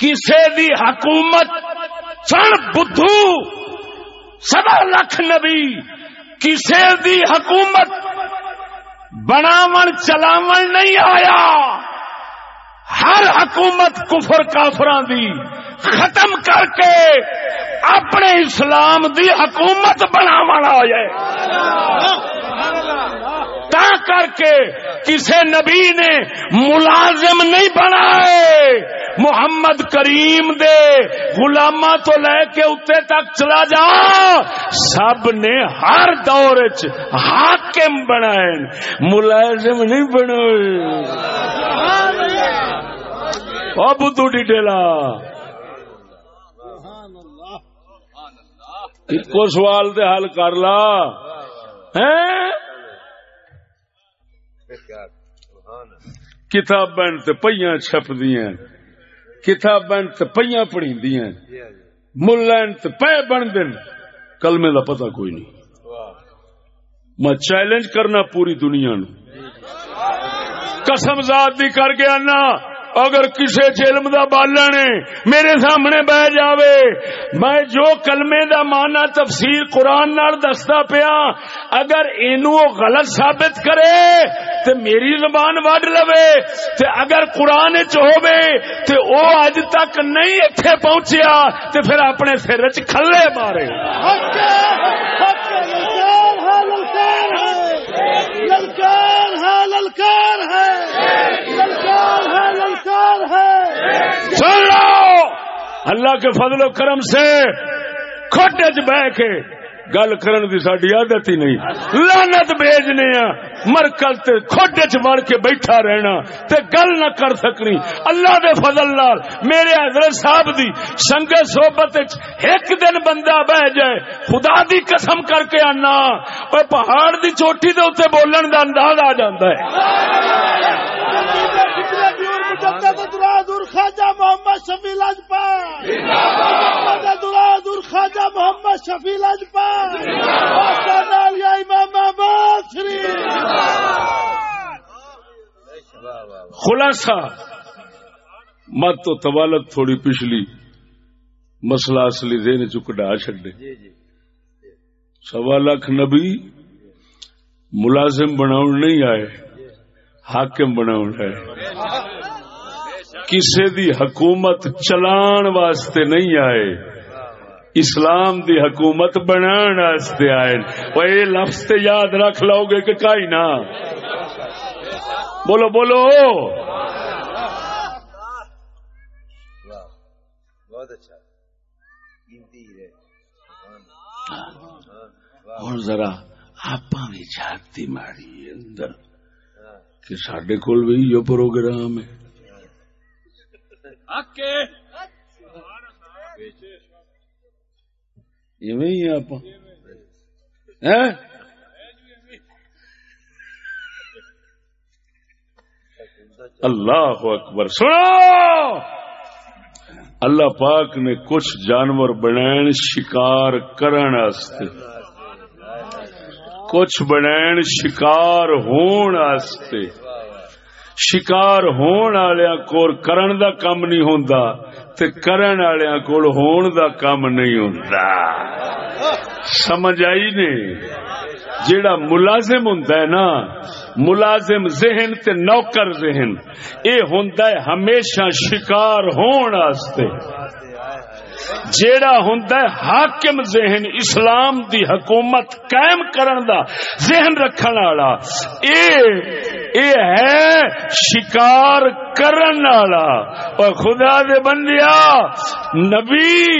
کسے دی حکومت سن بدھو! سوا لاکھ نبی کسے دی حکومت بناون چلاو نہیں آیا۔ ہر حکومت کفر کافران دی ختم کر کے اپنے اسلام دی حکومت بناو آئے تا کر کے کسے نبی نے ملازم نہیں بنائے۔ محمد کریم دے غلامہ تو لے کے اتنے تک چلا جا۔ سب نے ہر دور حاکم بنائے۔ ملازم نہیں بنائے۔ بدھو ڈیٹیلا ایک سوال دے حل کر لا۔ ہاں؟ کتابیں پہ چھپ دیا کتابیں پہ پڑھی دیا ملین پے بن دن کلمے کا پتا کوئی نہیں۔ میں چیلنج کرنا پوری دنیا نو۔ قسم ذات دی کر کے آنا۔ اگر کسی چلم دا بالن میرے سامنے بہ جاوے، میں جو کلمے دا مانا تفسیر قرآن نال دستا پیا، اگر اینو غلط ثابت کرے تے میری زبان وڈ لوے، تے اگر قرآن چ ہوے تے او اج تک نہیں ایتھے پہنچیا، تے پھر اپنے سر چ کھلے مارے۔ للکار ہے۔ للکار ہے للکار ہے۔ سن لو۔ اللہ کے فضل و کرم سے کھوٹے چ بہ کے گل کرن دی ساری عادت ہی نہیں۔ لانت بھیجنے ہاں مرکل تے کھوٹے چ مر کے بیٹھا رہنا تے گل نہ کر سکنی۔ اللہ دے فضل نال میرے حضرت صاحب دی سنگت صحبت ایک دن بندہ بہ جائے، خدا دی قسم کر کے آنا۔ اور پہاڑ دی چوٹی دے اتنے بولن دا انداز آ جاتا ہے۔ دور خواجہ محمد شفیع لاجپا دور خواجہ محمد شفیع لاجپا امام آباد شریف۔ خلاصہ مت تو طوالت تھوڑی پچھلی مسئلہ اصلی دین چکڈا چڈے سوا لاکھ نبی ملازم بناؤ نہیں آئے حاکم بناؤ ہے۔ کسی دی حکومت چلان واسطے نہیں آئے۔ اسلام دی حکومت بنان واسطے آئے۔ وہ یہ لفظ تے یاد رکھ لو گے کہ کائی نہ بولو بولو۔ ہوں ذرا آپ بھی جاتی ماری اندر کہ سڈے کول بھی یہ پروگرام ہے۔ ہی آپ۔ اللہ اکبر، سنو! اللہ پاک نے کچھ جانور بنائن شکار کرن واسطے کچھ بنائن شکار ہون واسطے شکار ہون آلیاں کول کرن دا کم نہیں ہوندا تے کرن آلیاں کول ہون دا کم نہیں ہوندا۔ سمجھ آئی نے جیڑا ملازم ہوندا ہے نا، ملازم ذہن تے نوکر ذہن، اے ہوندا ہے ہمیشہ شکار ہون واسطے جیڑا ہوندا ہے حاکم ذہن اسلام دی حکومت قائم کرن دا ذہن رکھن والا، اے اے ہے شکار کرن والا۔ اور خدا دے بندیا نبی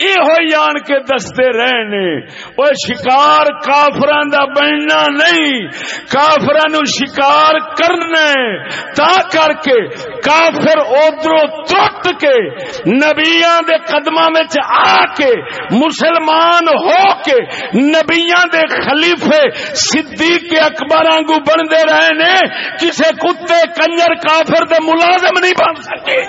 یہ آن کے دستے رہنے۔ وہ شکار کافران دا بننا نہیں۔ کافران شکار کرنا تا کر کے کافر ادھر ٹوٹ کے نبیاں دے قدمہ میں آ کے مسلمان ہو کے نبیاں دے خلیفے صدیق کے اکبر آنگو بندے رہنے، کسے کتے، کنجر، کافر دے ملازم نہیں بن سکے۔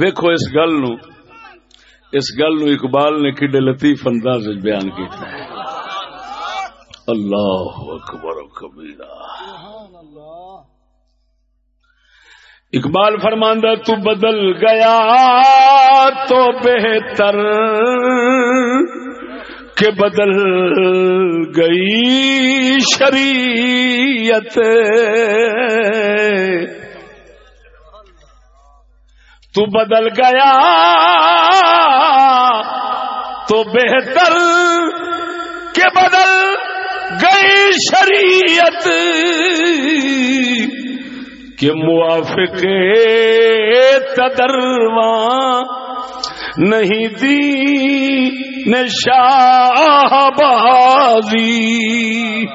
ویکو اس گل نو، اس گل نو اقبال نے کڈے لطیف انداز بیان کیتا ہے۔ اللہ اکبر و کبیرہ۔ اقبال فرماندہ، تو بدل گیا تو بہتر کہ بدل گئی شریعت۔ تو بدل گیا تو بہتر کہ بدل گئی شریعت کہ موافق تدرواں نہیں دی نشاہ بازی۔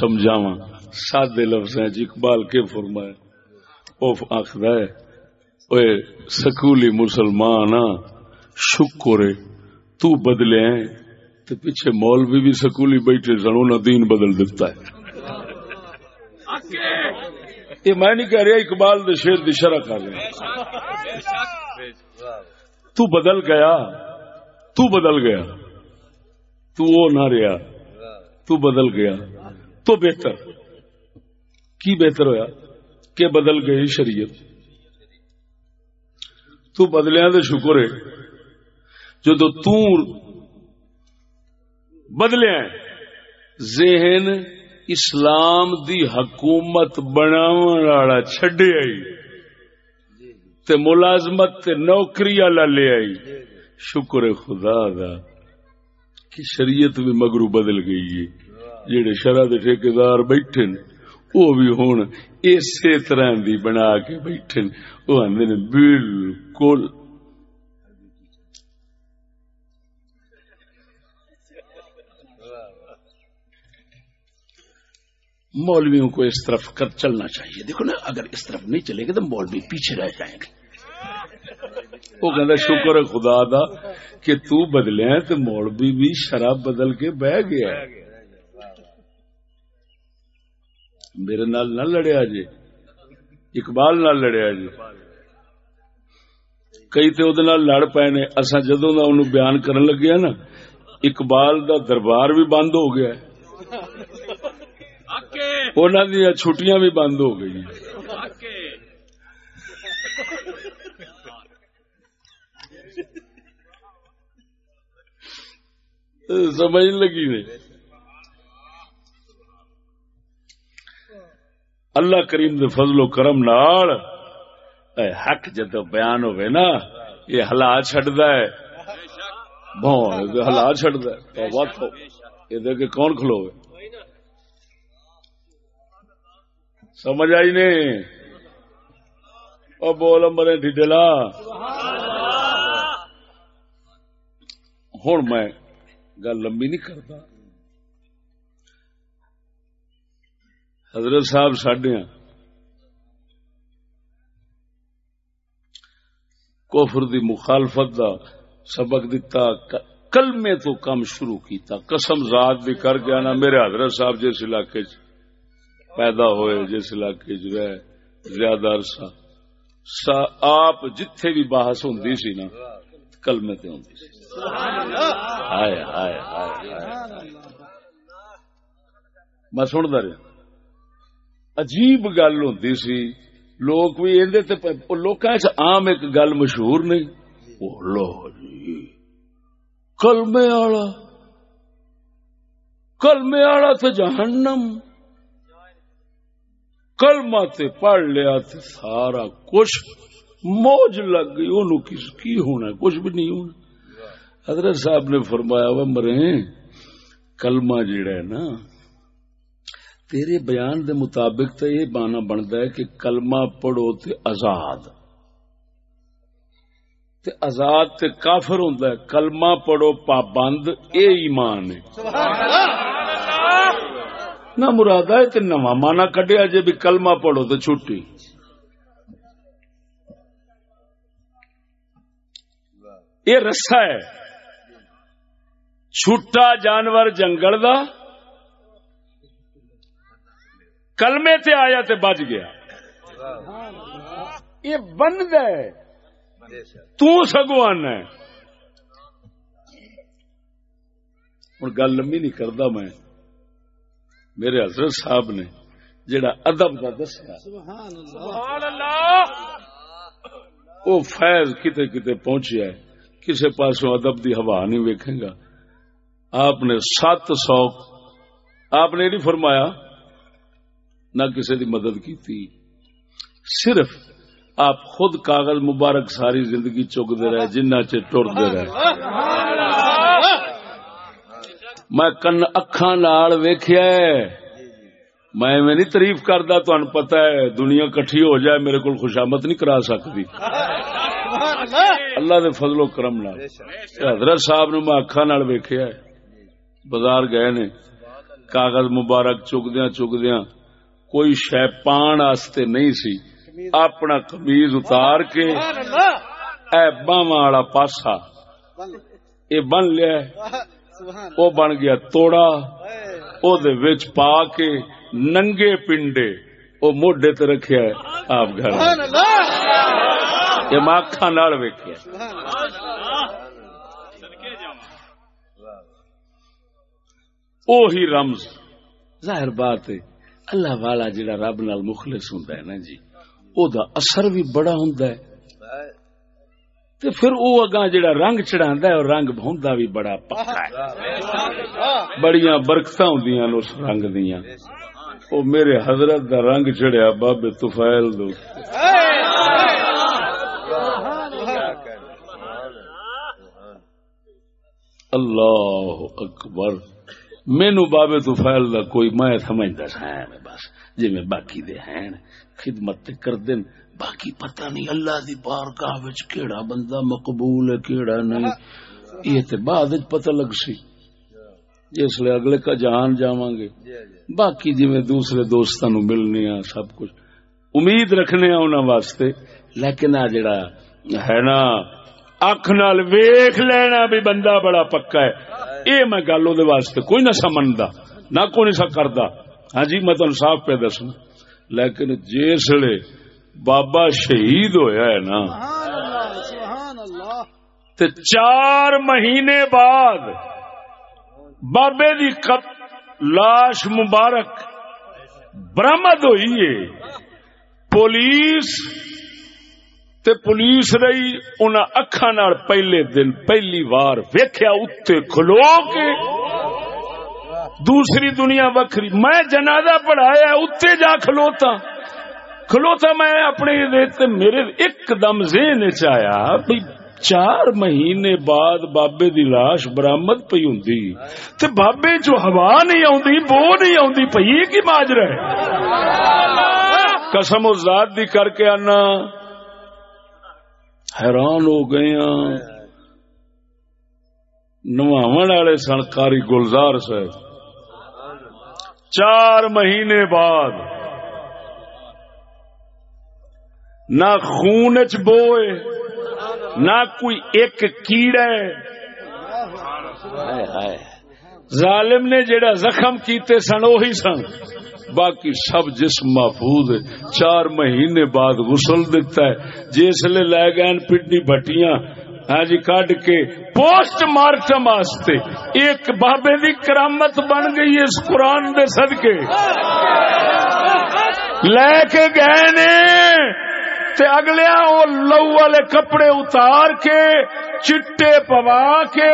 سمجھاوا سادے لفظ جی، اقبال کے فرمائے آخر ہے۔ سکولی مسلمان شکر تو بدلے تو پیچھے مولوی بھی سکولی بیٹھے سن انہیں دین بدل دیتا ہے۔ یہ میں نہیں کہہ رہا، اقبال دے شیر دی شرح کر رہا۔ تو بدل گیا، تو بدل گیا۔ تو وہ نہ رہا، تو بدل گیا۔ تو بہتر۔ کی بہتر ہویا؟ کہ بدل گئی شریعت۔ تو بدلیا تو شکر ہے۔ جدو بدلیا ذہن اسلام دی حکومت بناو چڈیا تے ملازمت تے نوکری والا لے آئی۔ شکر خدا دا کہ شریعت بھی مگرو بدل گئی ہے۔ جہے شرح کے ٹھیکار بیٹھے وہ بھی ہوں اسی طرح دی بنا کے بیٹھے وہ آدھے بالکل مولویوں کو اس طرف کر چلنا چاہیے۔ دیکھو نا، اگر اس طرف نہیں چلے گا تو مولوی پیچھے رہ جائیں گے۔ وہ کہ شکر ہے خدا دا کہ تو بدلے تو مولوی بھی شراب بدل کے بہ گیا میرے نال نہ لڑیا جی۔ اقبال نال لڑیا جی۔ کئی تو لڑ پے نے۔ اصا جدو کا ان بیان کرن لگیا نا اقبال دا دربار بھی بند ہو گیا۔ انہوں دیا چھٹیاں بھی بند ہو گئی۔ سمجھ لگی۔ نہیں اللہ کریم دے فضل و کرم نال حق جد بیان ہوئے نا یہ ہلا چڈد ہلا چڈد یہ کہ کون کھلو سمجھ آئی نے بول مرے ڈیڈلا ہوں میں گل لمبی نہیں کرتا حضرت صاحب سڈے کوفر دی مخالفت دا سبق دتا کلمے تو کم شروع کیتا۔ قسم ذات بھی کر گیا نا میرے حضرت صاحب جس علاقے چ پیدا ہوئے، جس علاقے چ رہے، زیادہ عرصہ۔ آپ جتھے بھی بحث ہوں سی نا، کلمے تے ہوندی ہوں میں سنتا رہا۔ عجیب گل ہوں سی۔ لوگ بھی لوگ عام ایک گل مشہور نہیں لو جی کلمے والا کلمے والا تو جہنم۔ کلمہ تے پڑھ لیا تے سارا کچھ موج لگ گئی۔ انہوں کس کی ہونا کچھ بھی نہیں ہونا۔ حضرت صاحب نے فرمایا، وہ مرے، کلمہ جڑا ہے نا تیرے بیان دے مطابق تو یہ بانا بنتا ہے کہ کلمہ پڑھو تے آزاد۔ تے آزاد تے کافر ہوندا ہے۔ کلمہ پڑھو پابند اے ایمان ہے۔ نہ مراد ہے تو نوا مانا کڈیا جی بھی کلمہ پڑھو تو چھٹی۔ یہ رسا ہے۔ چھٹا جانور جنگل دا کلمے تے آیا تے بج گیا۔ یہ بند ہے۔ تگوان ہے۔ ہوں گل لمبی نہیں کرتا میں۔ میرے حضرت صاحب نے جڑا ادب کا دسیا۔ وہ فیض کتے کتے پہنچیا ہے۔ کسی پاسوں ادب دی ہوا نہیں ویکھے گا۔ آپ نے سات سو آپ نے نہیں فرمایا نہ کسی دی مدد کی تھی صرف آپ خود کاغذ مبارک ساری زندگی چکتے رہے، جنہ چرتے رہے۔ میں کن اکھا نال ویخیا میں نہیں تعریف کرتا تہن پتا ہے، دنیا کٹھی ہو جائے، میرے کو خوشامت نہیں کرا سکتی اللہ دے فضل و کرم نال۔ حضرت صاحب نو میں اکھا نال ویخیا بازار گئے نے۔ کاغذ مبارک چکدیا چکدیا کوئی شہ پان آستے نہیں سی۔ اپنا کمیز اتار کے اے باواں والا پاسا۔ اے بن لیا وہ بن گیا توڑا۔ او دے وچ پا کے ننگے پنڈے۔ وہ موڈے تے رکھیا ہے آپ گھر۔ یہ ماکھا نال ویکھیا۔ اوہی رمز۔ ظاہر بات ہے۔ اللہ والا جڑا رب نال مخلص ہوندا ہے نا جی او دا اثر بھی بڑا ہوندا ہے۔ پھر وہ اگاں جڑا رنگ چڑھا ہے اور رنگ ہوندا بھی بڑا پکا ہے۔ بڑیاں برکت ہوں اس رنگ دیا وہ میرے حضرت دا رنگ چڑھیا بابے توفیل دو۔ اللہ اکبر۔ مینو بابے توفیل دا کوئی میں سمجھتا سا بس جی میں باقی دے ہیں، خدمت کر دین، باقی پتہ نہیں اللہ دی بارگاہ وچ کیڑا بندہ مقبول ہے، کیڑا نہیں۔ یہ تے بعد وچ پتہ لگ سی۔ جس لیے اگلے کا جہان جاواں گے۔ باقی جی میں دوسرے دوستاں نو ملنے ہاں سب کچھ۔ امید رکھنے ہاں انہاں واسطے۔ لیکن آ جڑا ہے نا، اکھ نال ویکھ لینا بھی بندہ بڑا پکا ہے۔ اے میں گل واسطے، کوئی نہ سمجھدا نہ کوئی نہیں سا کردا۔ ہاں جی میں تانوں صاف پہ دسنا۔ لیکن جسے بابا شہید ہویا ہے نا، تے چار مہینے بعد بابے دی لاش مبارک برامد ہوئی ہے۔ پولیس تے پولیس رہی ان اکھا پہلے دن پہلی بار ویکیا اتنے کھلو کے دوسری دنیا وکری میں جنازہ پڑھایا اتنے جا کھلوتا۔ کھلوتا میں اپنے میرے ایک دم ذہن چیا بھائی چار مہینے بعد بابے دی لاش برامد پی ہوں تے بابے جو ہوا نہیں آتی بو نہیں آتی پی کی ماجر ہے؟ قسم ذات دی کر کے آنا۔ حیران ہو گئے نواون والے سن کاری گلزار صاحب۔ چار مہینے بعد نہ خون چ بوئے، نہ کوئی ایک کیڑا ظالم نے جڑا زخم کیتے سن وہی سن۔ باقی سب جسم محفوظ ہے۔ چار مہینے بعد غسل دیتا ہے۔ جس لے لے گئے پڈی بٹیاں ہاں جی کڈ کے پوسٹ مارٹم واسطے۔ ایک بابے دی کرامت بن گئی اس قرآن دے صدقے۔ لے کے گئے نے۔ تے اگلے وہ لو والے کپڑے اتار کے، چٹے پوا کے،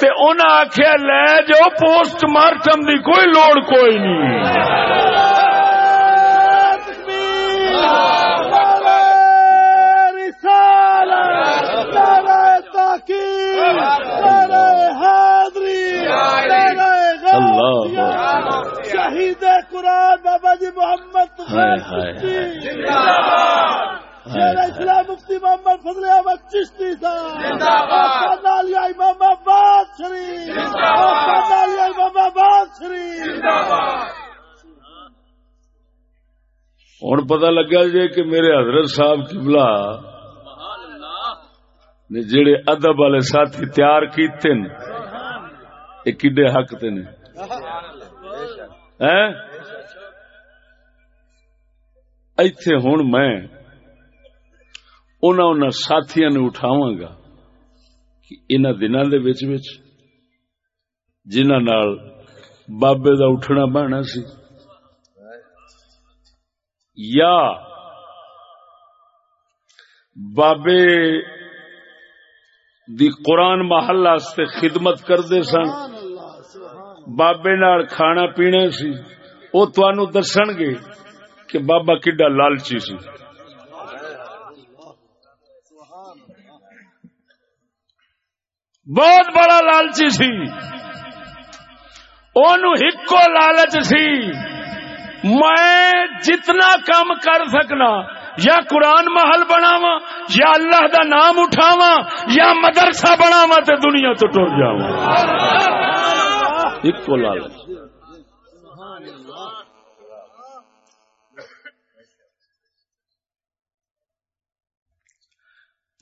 تے انہیں آخیا لے جو پوسٹ مارٹم دی کوئی لوڑ کوئی نہیں۔ شہید قرآن بابا جی محمد اسلام مفتی محمد فضل احمد چشتی صاحب۔ امام آباد شریف۔ امام آباد شریف۔ ہوں پتا لگا جی کہ میرے حضرت صاحب کبلا نے جڑے ادب والے ساتھی تیار کیتے یہ کڈے حق تے نے۔ ایتھے ہوں میں ان ساتھی نے اٹھاوا گا کہ ان دنوں کے جنہ بابے دا اٹھنا بہنا سی یا بابے دی قرآن محل خدمت کرتے سن بابے نال کھانا پینا سی وہ تنوع دسن گے کہ بابا کڈا لالچی سی بہت بڑا لالچی سی ہکو لالچ سی میں جتنا کام کر سکنا یا قرآن محل بناوا یا اللہ دا نام اٹھاوا یا مدرسہ بناوا تے دنیا تو ٹر جاوا ایک کو لالچ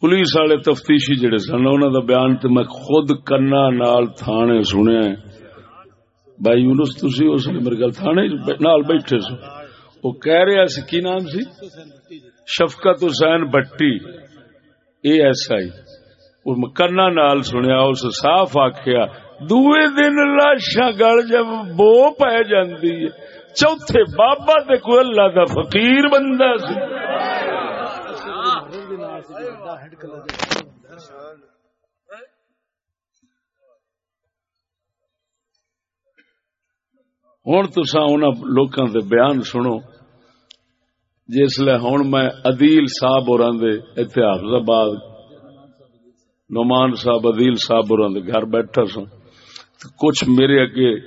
پولیس والے تفتیشی جڑے سن انہوں دا بیان تو میں خود کنا نال تھانے سنیا بھائی یونس تھی اس نے میرے گل تھانے نال بیٹھے سو۔ وہ کہہ رہا سی کی نام سی؟ شفقت حسین بٹی اے ایس آئی کنا نال سنیا، اس صاف آخیا دوے دن لاشا گل جب بو پی جاندی ہے۔ چوتھے بابا تے کوئی اللہ دا فقیر بندہ سی۔ ہوں تسا ان لوکاں دے بیان سنو۔ جس لیے ہوں میں عدیل صاحب اور اتحافظ آباد، نعمان صاحب، عدیل صاحب اور گھر بیٹھا سن کچھ میرے اگے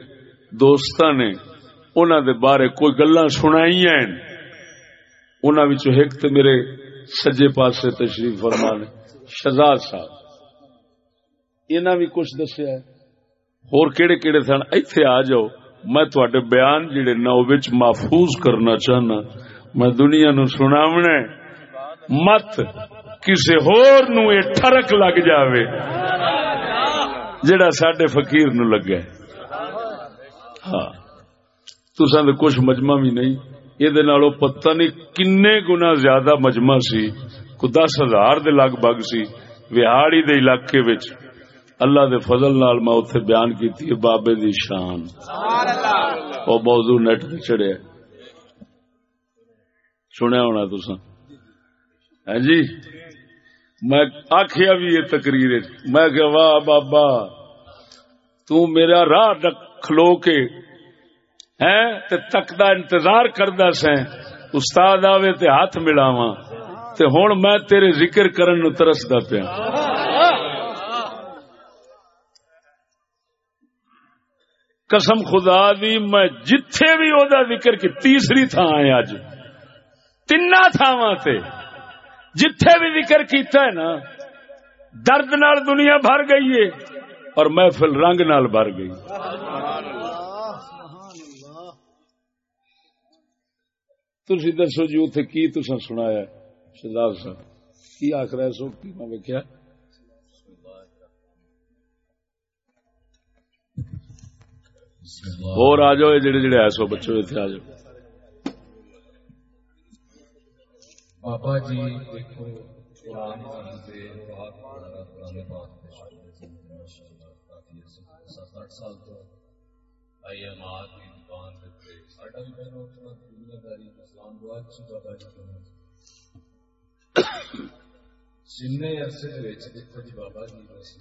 دوست نے انہوں دے بارے کوئی گلا سنائی انہوں ایک تو میرے سجے پاس تشریف فرما نے شہزاد صاحب۔ انہیں بھی کچھ دسیا ہور کیڑے کیڑے سن، ایتھے آ جاؤ۔ میں تھوڑے بیان جڑے نو وچ محفوظ کرنا چاہنا، میں دنیا نو سناونا مت کسے ہور نو یہ ٹھرک لگ جاوے۔ جڑا سڈے فقیر نو لگا ہاں۔ تسا تو کچھ مجمع بھی نہیں۔ یہ پتہ نہیں کن گنا زیادہ مجمع سی۔ کو دس ہزار دے لگ بگ سی۔ وہاڑی دے علاقے وچ۔ اللہ دے فضل نال میں اتنے بیان کی بابے دی شان۔ وہ موضوع نیٹ پہ چڑیا سنیا ہونا تسا ہاں جی۔ میں آخیا بھی یہ تقریر میں کہ واہ بابا۔ تو میرا راہ کھلو کے تکدا انتظار کردا سیں استاد آوے تے ہاتھ ملاوا تے ہوں میں تیرے ذکر کرن نو ترسدا پیا۔ قسم خدا دی، میں جتھے بھی او دا ذکر کی تیسری تھا آئے اج تین تھاواں تے۔ جتھے بھی ذکر کیتا ہے نا، درد نال دنیا بھر گئی ہے۔ اور محفل رنگ نال بھر گئی۔ تھی دسو جی اتنے کی تسا سنایا سردار صاحب، کی آخر سو کی میں ویکیا اور آ جاؤ جڑے جڑے ایسو بچے اتنے آ جاؤ بابا جی دیکھو، قرآن پڑھتے بہت پرانے بات سات اٹھ سال تو آئی ایم آر کی دکان پہ دیتے ساڈا بھی پہلے اٹھنا دنیا داری اسلام دعا اچھی بابا جی کو سنے عرصے دیکھو جی بابا جی بس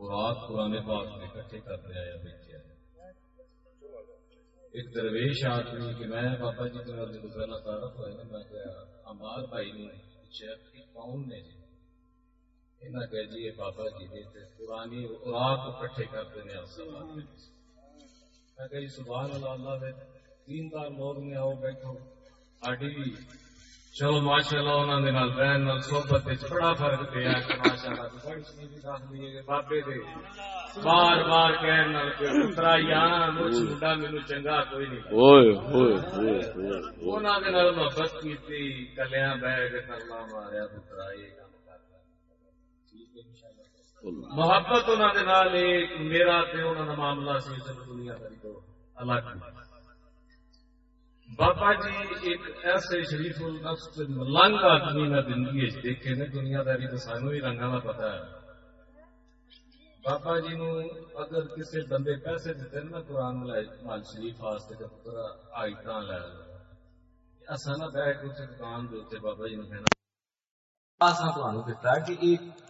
قرآن پرانے پاک نے کٹھے کرتے آیا دیکھا ایک درویش آدمی کہ میں بابا جی کے جب پہلا تعارف ہوا میں کہا امار بھائی نے پوچھا کون نے جی؟ انہیں کہ جی یہ نے کہ اللہ اللہ تین دار لوگ آؤ بیٹھو۔ بھی۔ چلو ماشاء اللہ انہوں بہن بڑا فرق پیا کہ ماشاء اللہ بابے دے۔ بار بار کہنا منڈا مینو چنگا کوئی نہیں۔ محبت کی کلیا بہ کے کرنا ماریا پترا محبت انہوں نے میرا معاملہ سی دنیا داری الگ بابا جی ایک ایسے شریف النفس ملنگ آدمی میں زندگی دیکھے نے، دنیا داری تو سانو ہی رنگا کا پتا ہے۔ بابا جی نو اگر کسی بندے پیسے دیتے نا قرآن مال شریف واسطے تو پتر آئٹ لے لو۔ اصا نہ بیٹھ کے دکان دے بابا جی نو کہنا اصا تمہیں کہ ایک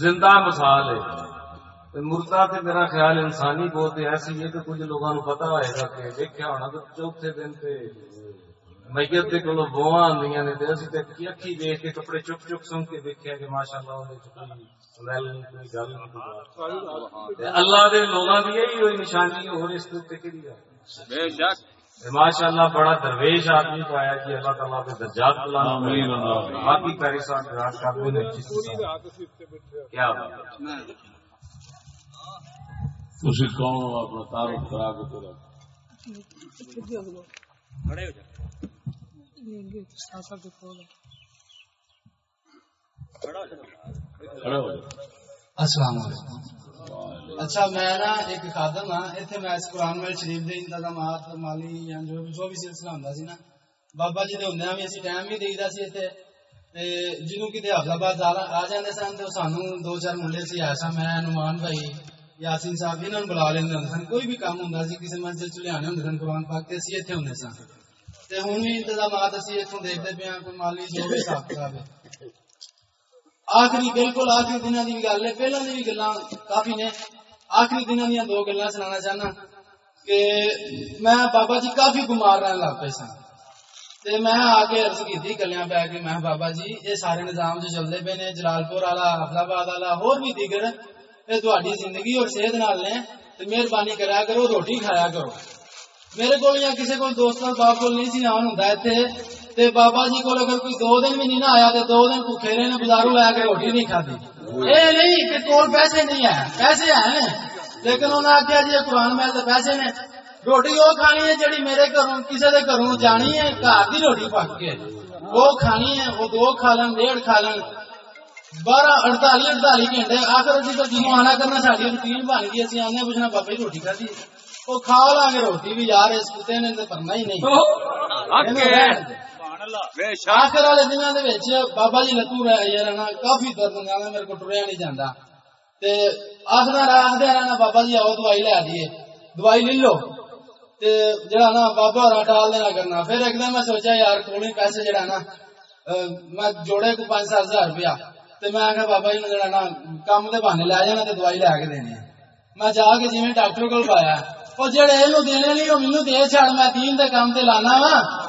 زندہ مثال ہے۔ مردہ تو میرا خیال انسانی بہت ایسی ہے کہ کچھ لوگوں کو پتا ہوئے گا کہ دیکھا ہونا تو چوتھے دن سے میت کے کولو بوا آدی نے اسی تے اکھی دیکھ کے کپڑے چک چک سن کے دیکھا کہ ماشاء اللہ۔ اللہ دے لوگوں کی یہی ہوئی نشانی اور اس ماشاء اللہ بڑا درویش آدمی کو آیا کہ اللہ تعالیٰ کے درجات باقی پیری صاحب کیا تھی کون ہو اپنا تعارف کرا کے تیرا؟ السلام علیکم۔ اچھا میں نا ایک خادم ہاں اتنے میں اس قرآن میں شریف دے انتظامات مالی یا جو بھی جو بھی سلسلہ ہوں سی نا، بابا جی دے ہوں ہاں، بھی اسی ٹائم بھی دیکھتا سی اتنے جنوں کتنے حفظ آباد آ جاندے سن تو سانو دو چار ملے سی ایسا میں نمان بھائی، یاسین صاحب انہوں نے بلا لیندے سن۔ کوئی بھی کام ہوندا سی کسی مسجد چ لیانے ہوندے سن، قرآن پاک تے اسی ایتھے ہوندے سن۔ تے ہن بھی انتظامات اسی ایتھوں دیکھدے پے ہاں کوئی مالی جو بھی حساب کتاب ہے۔ آخری بالکل آخری دنوں کی گل ہے پہلے بھی گلاں کافی نے آخری دنوں دیا دو گلاں سنانا چاہنا کہ میں بابا جی کافی بیمار رہن لگ پے سن تے میں آ کے عرض کی کلیاں پہ کے میں بابا جی یہ سارے نظام جو چلتے پے نے جلال پور والا حفظ آباد والا ہور بھی دیگر یہ تاری زندگی اور صحت نال نے مہربانی کرا کرو روٹی کھایا کرو میرے کو یا کسی کو دوست باپ کو نہیں سی آن ہوں اتنے بابا جی کو اگر کوئی دو دن بھی نہیں نہ آیا تو دو دن بھوکے رہے بازاروں لا کے روٹی نہیں کھادی۔ یہ نہیں کہ کول پیسے نہیں ہے پیسے ہیں۔ لیکن انہوں نے آخیا جی قرآن محل تو پیسے نے۔ روٹی وہ کھانی ہے جی میرے گھروں کسی کے گھروں جانی ہے گھر کی روٹی پک کے۔ وہ کھانی ہے وہ دو کھا لین ڈیڑھ کھا لین۔ بارہ اڑتالی اڑتالی گھنٹے۔ آخر ابھی تو جنوب آنا کرنا ساری روٹین بن گئی۔ اسی آنے پوچھنا بابا جی روٹی کھا وہ کھا لا گے روٹی بھی یار اس کتے نے تو کرنا ہی نہیں۔ آخر والے دنوں دے بابا جی لتو رہنا کافی درد نالا میرے کو ٹریا نہیں جانا آخر آخر رہنا بابا جی آؤ دوائی لے دیے دوائی لے لو۔ تے بابا اور ٹال دینا کرنا۔ پھر ایک دن میں سوچا یار کونے پیسے جڑا نا میں جوڑے کو پانچ سات ہزار روپیہ۔ میں آخر بابا جی نے جڑا نا کام دے بہانے لے جانا دوائی لے کے دینی میں جا کے جی ڈاکٹر کو پایا۔ وہ جڑے یہ دینے نہیں وہ مینو دے چڑ میں دین کام تے لانا وا۔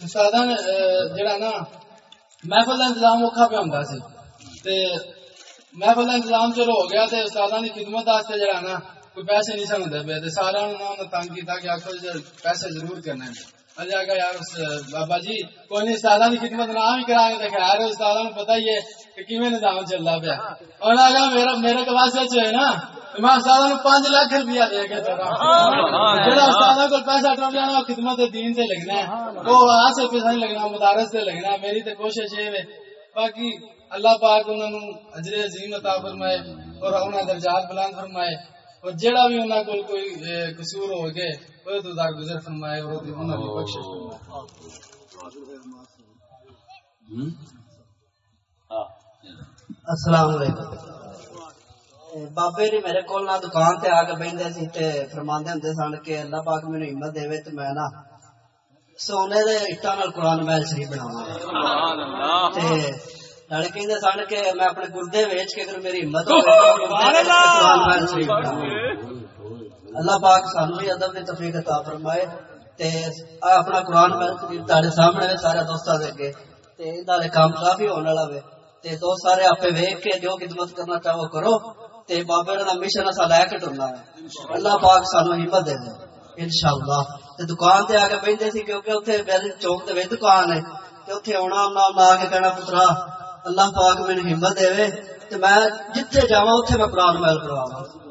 سادہ نے جڑا نا، محفل کا انتظام اوکھا پہ ہوندا سی۔ محفل کا انتظام چلو ہو گیا تے استاداں دی خدمت واسطے جڑا نا، کوئی پیسے نہیں سمجھتے ہوندے پے سارا تنگ کیا کہ آخر پیسے ضرور کرنے یار بابا جی کوئی استاد کی خدمت نام ہی کرائیں گے استاد پتا ہی ہے کہ نظام چل رہا پیا۔ اور میرا میرے کلاس ہے نا کو مدارس سے لگنا میری کوشش باقی اللہ پاک انہاں نو عظیم عطا فرمائے اور درجات بلند فرمائے۔ اور جڑا بھی انہاں کوئی قصور ہو گئے ਹੋ ਗਏ ਉਹ ਤੋਂ ਦਰ ਗੁਜ਼ਰ ਫਰਮਾਏ ਔਰ ਉਹਦੀ- ਉਹਨਾਂ ਦੀ ਬਖਸ਼ਿਸ਼ ਫਰਮਾਏ ਅਸਲਾਮ ਵਾਲੇਕੁਮ ਇਹ ਬਾਬੇ ਨੇ ਮੇਰੇ ਕੋਲ ਨਾ ਦੁਕਾਨ ਤੇ ਆ ਕੇ ਬੈਠਦੇ ਸੀ ਤੇ ਫਰਮਾਉਂਦੇ ਹੁੰਦੇ ਸਨ ਕਿ ਅੱਲਾਹ ਪਾਕ ਮੈਨੂੰ ਹਿੰਮਤ ਦੇਵੇ ਤੇ ਮੈਂ ਨਾ ਸੋਨੇ ਦੇ ਇੱਟਾਂ ਨਾਲ ਕੁਰਾਨ ਮਹਿਲ ਸ਼ਰੀਫ ਬਣਾਵਾਂ ਤੇ ਨਾਲੇ ਕਹਿੰਦੇ ਸਨ ਕਿ ਮੈਂ ਆਪਣੇ ਗੁਰਦੇ ਵੇਚ ਕੇ ਅਗਰ ਮੇਰੀ ਹਿੰਮਤ ਹੋਵੇ ਤਾਂ ਗੁਰਦੇ ਵੇਚ ਕੇ ਕੁਰਾਨ اللہ پاک سانو ہی ادب کی تفریح تا فرمائے تے اپنا قرآن تہاڈے سامنے سارے دوستاں دے اگے تے انہاں کام کافی ہون والا وے تے دو سارے آپ ویک کے جو خدمت کرنا چاہو کرو تے بابے کا مشن اسا لے کے ٹرنا ہے۔ اللہ پاک سانو ہمت دے دے۔ ان شاء اللہ دکان تے آ کے بہتے سی کیونکہ اوتھے چوک دے دکان ہے تے اوتھے آنا آنا آ کے کہنا پترا، اللہ پاک میری ہمت دے تے میں جتھے جاواں اوتھے میں قرآن محل کرواواں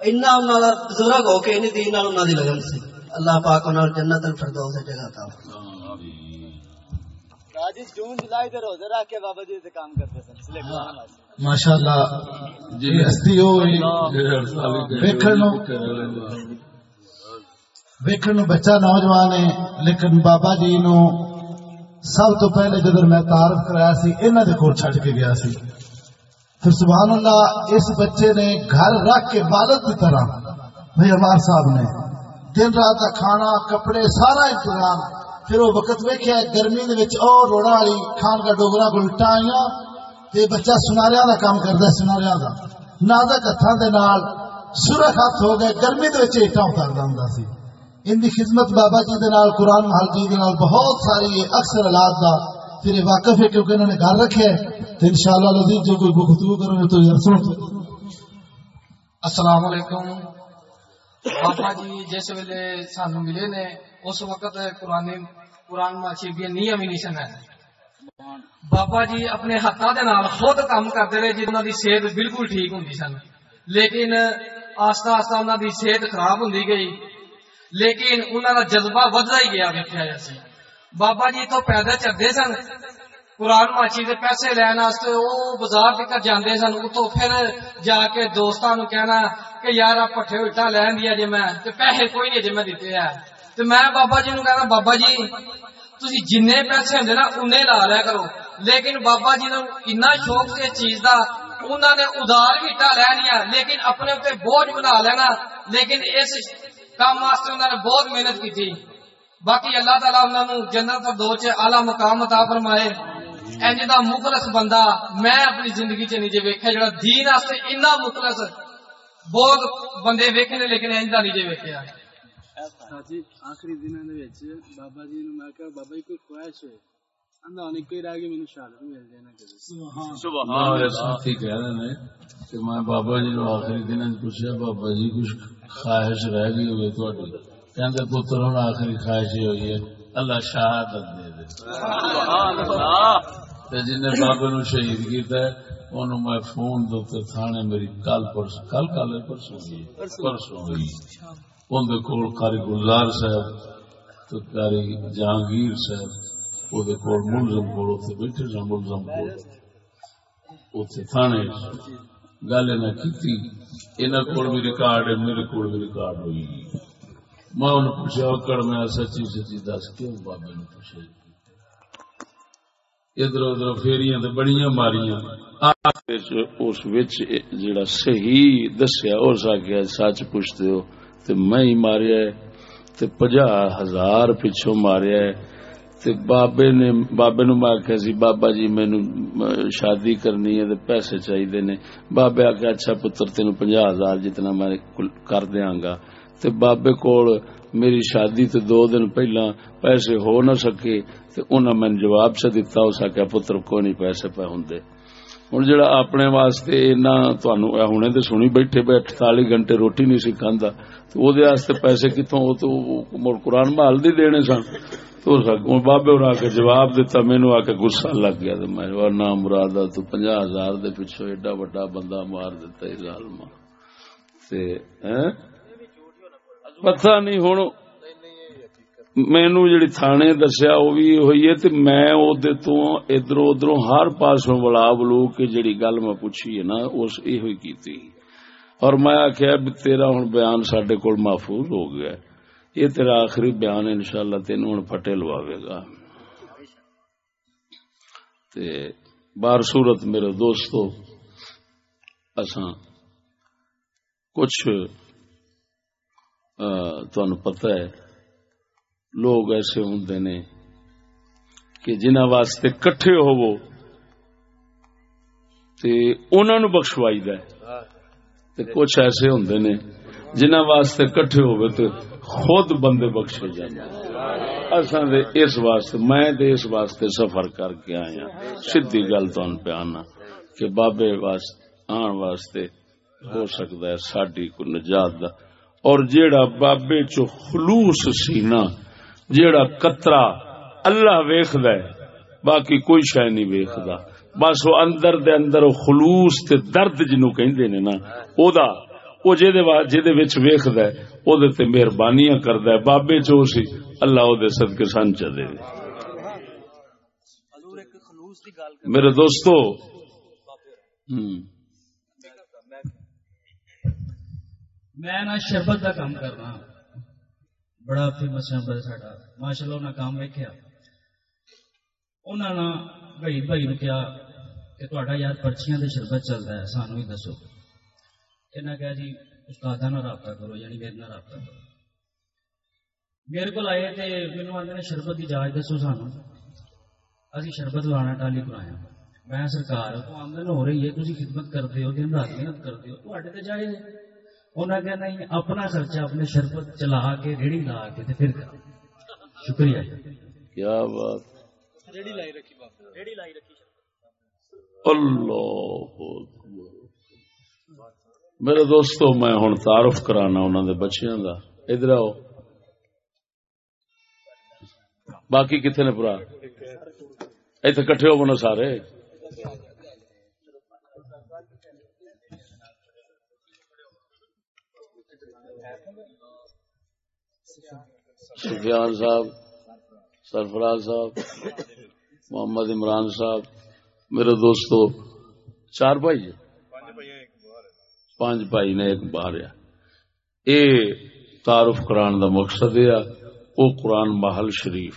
انہوں کا بزرگ ہو کے نہیں دین انہوں کی لگن سی اللہ پاک انہوں جنت الفردوس جگہ تھا ماشاء اللہ جی ہستی ویکھن بچہ نوجوان ہے لیکن بابا جی نو سب تو پہلے جدھر میں تعارف کرایا سی انہاں دے کول چھڈ کے گیا سی پھر سبحان اللہ، اس بچے نے گھر رکھ کے بالد کی طرح بھائی عمار صاحب نے دن رات کا کھانا، کپڑے، سارا انتظام، پھر وہ وقت ویک گرمی دے روڑا والی کھان کا ڈوگرا گلٹائیاں تے بچہ سناریا کا کام کرتا ہے، سناریا کا نازک ہتھاں دے نال سرخ ہاتھ ہو گئے گرمی دے وچ ایٹاں کردا ہوندا سی۔ ان دی خدمت بابا جی دے نال، قرآن محل جی دے نال بہت ساری اکثر اولاد دا پھر واقف ہے کیونکہ انہوں نے گھر رکھے تو انشاءاللہ شاء جو کوئی گفتگو کرو گے تو سن السلام علیکم۔ بابا جی جس ویلے سان ملے نے، اس وقت قرآن قرآن ماشیبیاں نہیں امینیشن ہے۔ بابا جی اپنے ہاتھوں دے نال خود کام کرتے رہے، جنہوں دی صحت بالکل ٹھیک ہوں سن۔ لیکن آستہ آستہ انہوں دی صحت خراب ہوں گئی۔ لیکن انہوں دا جذبہ بدلا ہی گیا ویکیا جیسے ਬਾਬਾ ਜੀ ਤੋਂ ਪੈਦਾ ਚੱਲਦੇ ਸਨ ਕੁਰਾਨ ਮਾਚੀ ਦੇ ਪੈਸੇ ਲੈਣ ਵਾਸਤੇ ਉਹ ਬਾਜ਼ਾਰ ਤੱਕ ਜਾਂਦੇ ਸਨ ਉਤੋਂ ਫਿਰ ਜਾ ਕੇ ਦੋਸਤਾਂ ਨੂੰ ਕਹਿਣਾ ਕਿ ਯਾਰ ਆ ਪੱਠੇ ਉਲਟਾ ਲੈਣ ਦੀ ਜੇ ਮੈਂ ਤੇ ਪੈਸੇ ਕੋਈ ਨਹੀਂ ਜੇ ਮੈਂ ਦਿੱਤੇ ਆ ਤੇ ਮੈਂ ਬਾਬਾ ਜੀ ਨੂੰ ਕਹਿੰਦਾ ਬਾਬਾ ਜੀ ਤੁਸੀਂ ਜਿੰਨੇ ਪੈਸੇ ਹੁੰਦੇ ਨਾ ਉਨੇ ਲਾ ਲਿਆ ਕਰੋ ਲੇਕਿਨ ਬਾਬਾ ਜੀ ਨੂੰ ਇੰਨਾ ਸ਼ੌਕ ਸੀ ਇਸ ਚੀਜ਼ ਦਾ ਉਹਨਾਂ ਨੇ ਉਧਾਰ ਵੀ ਢਾ ਲੈਣੀਆਂ ਲੇਕਿਨ ਆਪਣੇ ਉੱਤੇ ਬੋਝ ਬਣਾ ਲੈਣਾ ਲੇਕਿਨ ਇਸ ਕੰਮ ਵਾਸਤੇ ਉਹਨਾਂ ਨੇ ਬਹੁਤ ਮਿਹਨਤ ਕੀਤੀ باقی اللہ تعالیٰ انہوں نے جنت اور دو چے مقام عطا فرمائے۔ انج دا مخلص بندہ میں اپنی زندگی چ نیچے ویکھیا جڑا دین واسطے مخلص بہت بندے ویکھنے لیکن انج دا نیچے ویکھیا۔ ساجی آخری دنوں بابا جی نے خواہش میں بابا جی نو آخری دنوں بابا جی کچھ خواہش رہ گئی ہوے کہندے پتر ہوں آخری خواہش یہ ہوئی ہے۔ اللہ شہادت دے دے۔ جن بابے نو شہید کیتا ہے انہوں میں فون دو تے تھانے میری کل پرسوں کل کل پرسوں گئی پرسوں۔ گئی ان دے کول قاری گلزار صاحب تو قاری جہانگیر صاحب وہ دے کول ملزم کول اتنے بیٹھے سن ملزم کول۔ اتنے تھانے گل نہ کی انہوں کو بھی ریکارڈ ہے میرے کو بھی ریکارڈ ہوئی۔ میں انہوں پوچھا کر میں سچی سچی دس کیوں بابے نے پوچھا ادھر ادھر فیریاں تو بڑی ماریاں۔ اس جڑا صحیح دسیا اس آخیا سچ پوچھتے ہو تو میں ہی ماریا تے پجا ہزار پچھوں ماریا ہے۔ تے بابے نے بابے نو میں آخیا سی، بابا جی مینو شادی کرنی ہے، تے پیسے چاہیے نے۔ بابے آخیا اچھا پتر تین پنجا ہزار جتنا میں کر دیا گا۔ تے بابے کول میری شادی تے دو دن پہلا پیسے ہو نہ سکے تے انہوں میں جواب چ دتا اس آخیا پتر کو نہیں پیسے پہ ہوں ہوں جڑا اپنے واسطے اینا تہن ہنے تو سنی بیٹھے بے اٹھتالی گھنٹے روٹی نہیں سی کھانا تو وہ پیسے کتوں تو مول قرآن محل دی دینے سن۔ تو بابے اور آ کے جواب دیتا مینو آ کے گسا لگ گیا تو میں اور نام مراد تو پنجا ہزار دے پچھو ایڈا وڈا بندہ مار دیتا ہی ظالما تے ہیں پتہ نہیں ہوں مینو جی تھانے دسیا وہ بھی ہوئی ہے تو میں تو ادھر ادھر ہر پاسوں بلا بلو کے جڑی گل میں پوچھی ہے نا اس یہ کی اور میں آخیا تیرا ہوں بیان سڈے کول محفوظ ہو گیا یہ تیرا آخری بیان ان شاء اللہ تین ہوں پٹے لواوے گا تے بار صورت میرے دوستو اساں کچھ تہن پتہ ہے، لوگ ایسے ہوں نے کہ جنہ واسطے کٹھے ہوو تے انہاں بخشوائی دا کچھ ایسے ہوں نے جنہ واسطے کٹھے ہوئے تے خود بندے بخشے جانے اصا اس واسطے، میں دے اس واسطے سفر کر کے آیا۔ سیدھی گل تو پہ آنا کہ بابے آن واسطے ہو سکتا ہے، ساڈی کو نجات دا اور جیڑا بابے چو خلوص سینا جیڑا قطرہ اللہ ویخد ہے باقی کوئی شہ نہیں ویخدا بس وہ اندر دے اندر خلوص تے درد جنو کہندے نے نا او دا وہ جہد ویخد ہے وہ مہربانیاں کرد ہے۔ بابے چو سی اللہ وہ سد کے سن چلے۔ میرے دوستو میں نا شربت کا کام کرنا بڑا فیمس شربت ساڈا۔ ماشاء اللہ کام ویکیا انہوں نے بھائی بھائی نے کیا کہ تا یار پرچیاں دے شربت چلتا ہے سانو ہی دسو۔ انہیں کہا جی استاد رابطہ کرو یعنی میرے نہ رابطہ کرو۔ میرے کو آئے تو مینو آدھے شربت کی جانچ دسو سان ابھی شربت لانا ٹالی کرایا ہاں۔ میں سرکار تو آمدن ہو رہی ہے تھی خدمت کرتے ہو، دن رات محنت کرتے ہو تے جائے انہیں کہنا نہیں اپنا خرچہ اپنے شربت چلا کے ریڑی لا کے پھر کر شکریہ۔ کیا بات۔ ریڑی لائی رکھی ریڑی لائی رکھی اللہ میرے دوستو میں ہوں تعارف کرانا انہوں نے بچیاں کا ادھر آؤ۔ باقی کتنے نے پورا اتنے کٹھے ہو بنا سارے۔ سفیان صاحب، سرفراز صاحب، محمد عمران صاحب، میرے دوستو، چار بھائی پانچ بھائی نے ایک باہر اے تعارف کران دا مقصد ہے، او قرآن محل شریف۔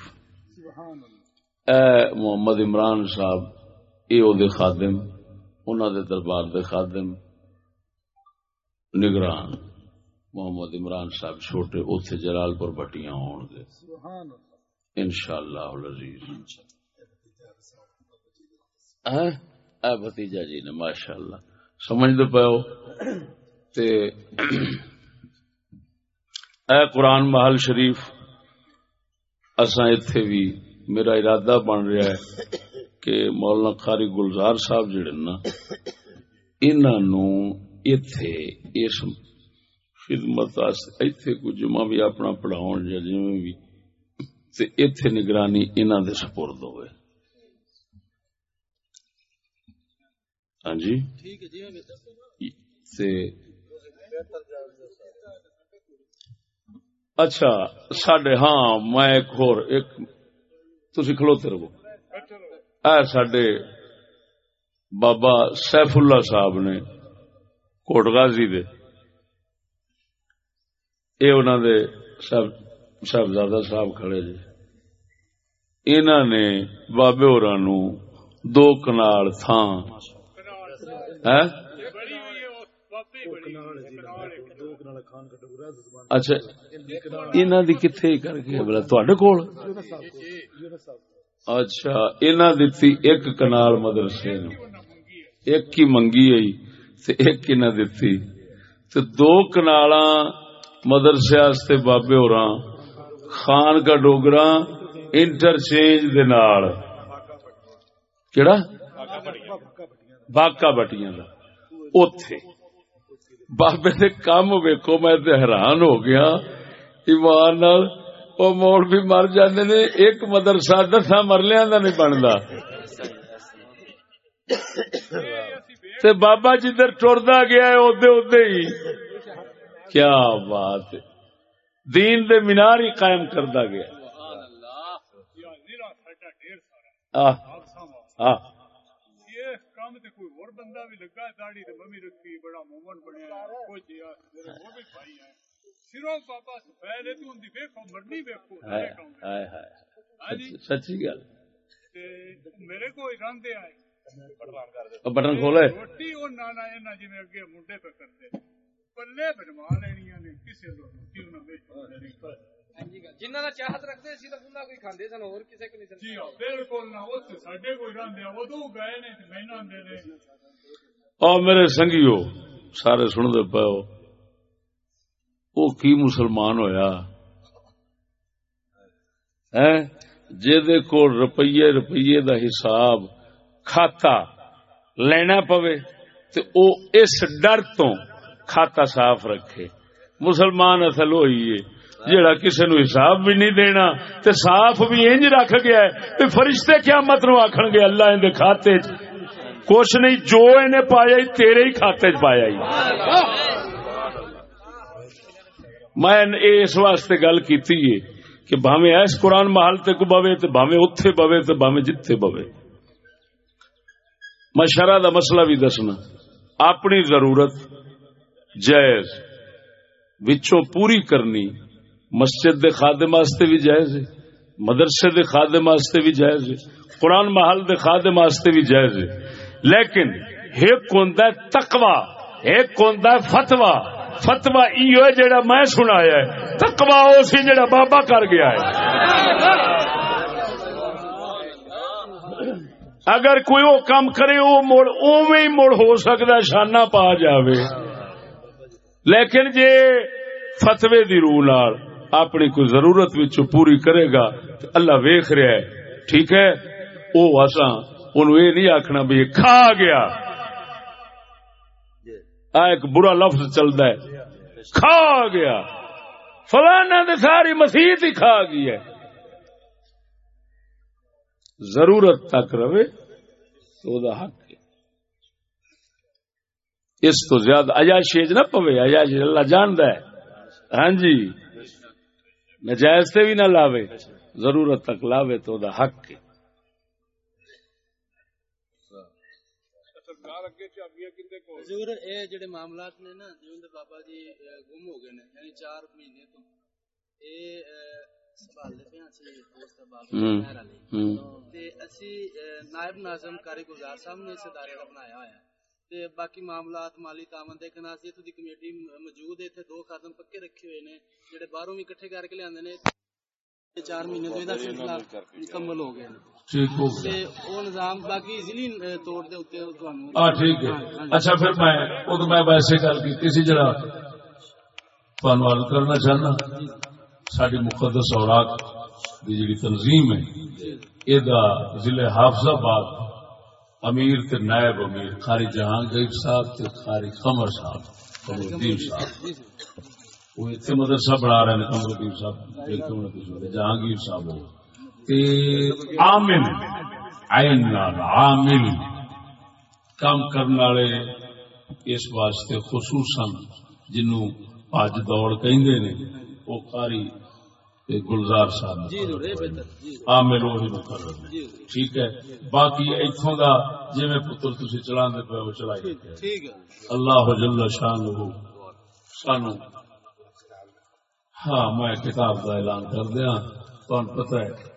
اے محمد عمران صاحب، اے او دے خادم انہوں دے دربار دے خادم۔ نگران۔ محمد عمران صاحب چھوٹے اوتھے جلال پور بٹیاں ہون گے انشاءاللہ العزیز۔ اے بھتیجا جی نے ماشاءاللہ۔ سمجھ دے پاؤ؟ تے اے قرآن محل شریف اساں ایتھے بھی میرا ارادہ بن رہا ہے کہ مولانا خاری گلزار صاحب جڑے نا انہوں ایتھے اس خدمت ایتھے کو جمعہ بھی اپنا پڑھاؤ یا جی بھی تے ایتھے نگرانی انہوں دے سپرد ہوئے۔ ہاں جی؟ اچھا سڈے ہاں میں ایک ایک تھی کھلوتے رہو۔ اے سڈے بابا سیف اللہ صاحب نے کوٹ غازی دے۔ اے انہوں دے صاحبزادہ صاحب کھڑے جی انہوں نے بابے ہورا نو دو کنال تھان ہاں؟ اچھا انہوں دی کتنے کر کے بلا تھوڑے کول؟ اچھا انہوں دتی ایک کنال مدرسے نو۔ ایک ہی منگی آئی تے ایک انہوں دتی۔ تے دو کنالا مدرسے واسطے بابے ہو خان کا ڈوگرا انٹرچینج دے نال۔ کیڑا؟ باقا بٹیاں دا۔ اوتھے۔ بابے دے کام ویکھو، میں تے حیران ہو گیا۔ ایمان نال او موڑ بھی مر جاندے نے، ایک مدرسہ دساں مرلیاں دا نہیں بندا۔ تے بابا جدھر ٹردا گیا ہے، اودے اودے ہی۔ کیا بات ہے۔ دین دے مینار ہی قائم کردا گیا۔ سچی گل۔ میرے کو بٹن کھولے روٹی نانا جی میں اگے منڈے پہ کرتے پلے بنوا لینیاں نے کسے لو کیوں نہ ویچ جنہاں دا چاہت رکھدے سی تے انہاں کوئی کھاندے سن اور کسے کو نہیں سن جی ہاں بالکل نہ اس ساڈے کوئی راندے اودوں گئے نے تے میں نہ دے نے آ میرے سنگیو سارے سن دے پے او کی مسلمان ہویا ہے جے کو روپیے روپیے دا حساب کھاتا لینا پوے تے او اس ڈر تو کھاتا صاف رکھے۔ مسلمان اصل ہوئی ہے جڑا کسی نو حساب بھی نہیں دینا تے صاف بھی انج رکھ گیا ہے تے فرشتے کیا مت نو آخن گے، اللہ ان کھاتے چ۔ کچھ نہیں، جو انہیں پایا ہی تیرے ہی کھاتے چ پایا ہی میں اس واسطے گل کیتی ہے کہ بھاوے ایس قرآن محل تک بوے تے بھاوے اتے بوے تے بھاوے جتھے بوے میں شرح دا مسئلہ بھی دسنا، اپنی ضرورت جائز۔ وچوں پوری کرنی۔ مسجد دے خادم واسطے بھی جائز ہے۔ مدرسے دے خادم واسطے بھی جائز ہے۔ قرآن محل دے خادم واسطے بھی جائز ہے۔ لیکن ایک ہوندا ہے تقوی، ایک ہوندا ہے فتوا فتوا ایو ہے جڑا میں سنایا ہے۔ تقوی او سی جڑا بابا کر گیا ہے۔ اگر کوئی وہ کام کرے وہ مڑ اوے مڑ ہو سکتا شانہ پا جاوے۔ لیکن جے فتوے دی روح نال اپنی کوئی ضرورت وچ پوری کرے گا تو اللہ ویخ رہا ہے، ٹھیک ہے؟ وہ اساں اونوں یہ نہیں آکھنا بھی کھا گیا۔ آ ایک برا لفظ چلتا ہے۔ کھا گیا۔ فلانا دے ساری مسیح ہی کھا گئی ہے۔ ضرورت تک رہے تو دا حق اس تو زیادہ اجاشیج نہ پوے اجاشیج اللہ جاندہ ہے۔ ہاں جی۔ نجائز سے بھی نہ لاوے ضرورت تک لاوے تو دا حق ہے حضور اے جڑے معاملات نے نا بابا جی گم ہو گئے نے یعنی چار مہینے تو اے دوست بابا تے اسی نائب ناظم کاری گزار صاحب نے اس ادارے کا بنایا ہوا ہے۔ تے باقی معاملات مالی تعاون دے کنا سی دی کمیٹی موجود ہے تے دو خادم پکے رکھے ہوئے نے جڑے باہروں بھی اکٹھے کر کے لیاندے نے چار مہینے تو سلسلہ مکمل ہو گیا ٹھیک ہو تے او نظام باقی ایزیلی طور دے اوتے تانوں ہاں ٹھیک ہے اچھا پھر میں وہ تو میں ویسے گل کی سی جڑا تمہیں عرض کرنا چاہنا ساری مقدس اوراق کی جڑی تنظیم ہے یہ ضلع حافظ آباد امیر تے نائب امیر خاری جہانگیر صاحب تے خاری قمر صاحب، قمر الدین صاحب۔ وہ اتنے مدرسہ بنا رہے ہیں، قمر الدین صاحب جہانگیر صاحب تے عامل، عین نال عامل کام کرنے والے اس واسطے خصوصاً جنوں اج دوڑ کہندے نے، وہ قاری گلزار صاحب جی جی عامل وہی مقرر نے جی ٹھیک ہے؟ باقی اتوں کا جی پتر تھی چلا پے وہ چلائی اللہ جل شان سانو۔ ہاں میں کتاب کا اعلان کر دیا تمہیں پتہ ہے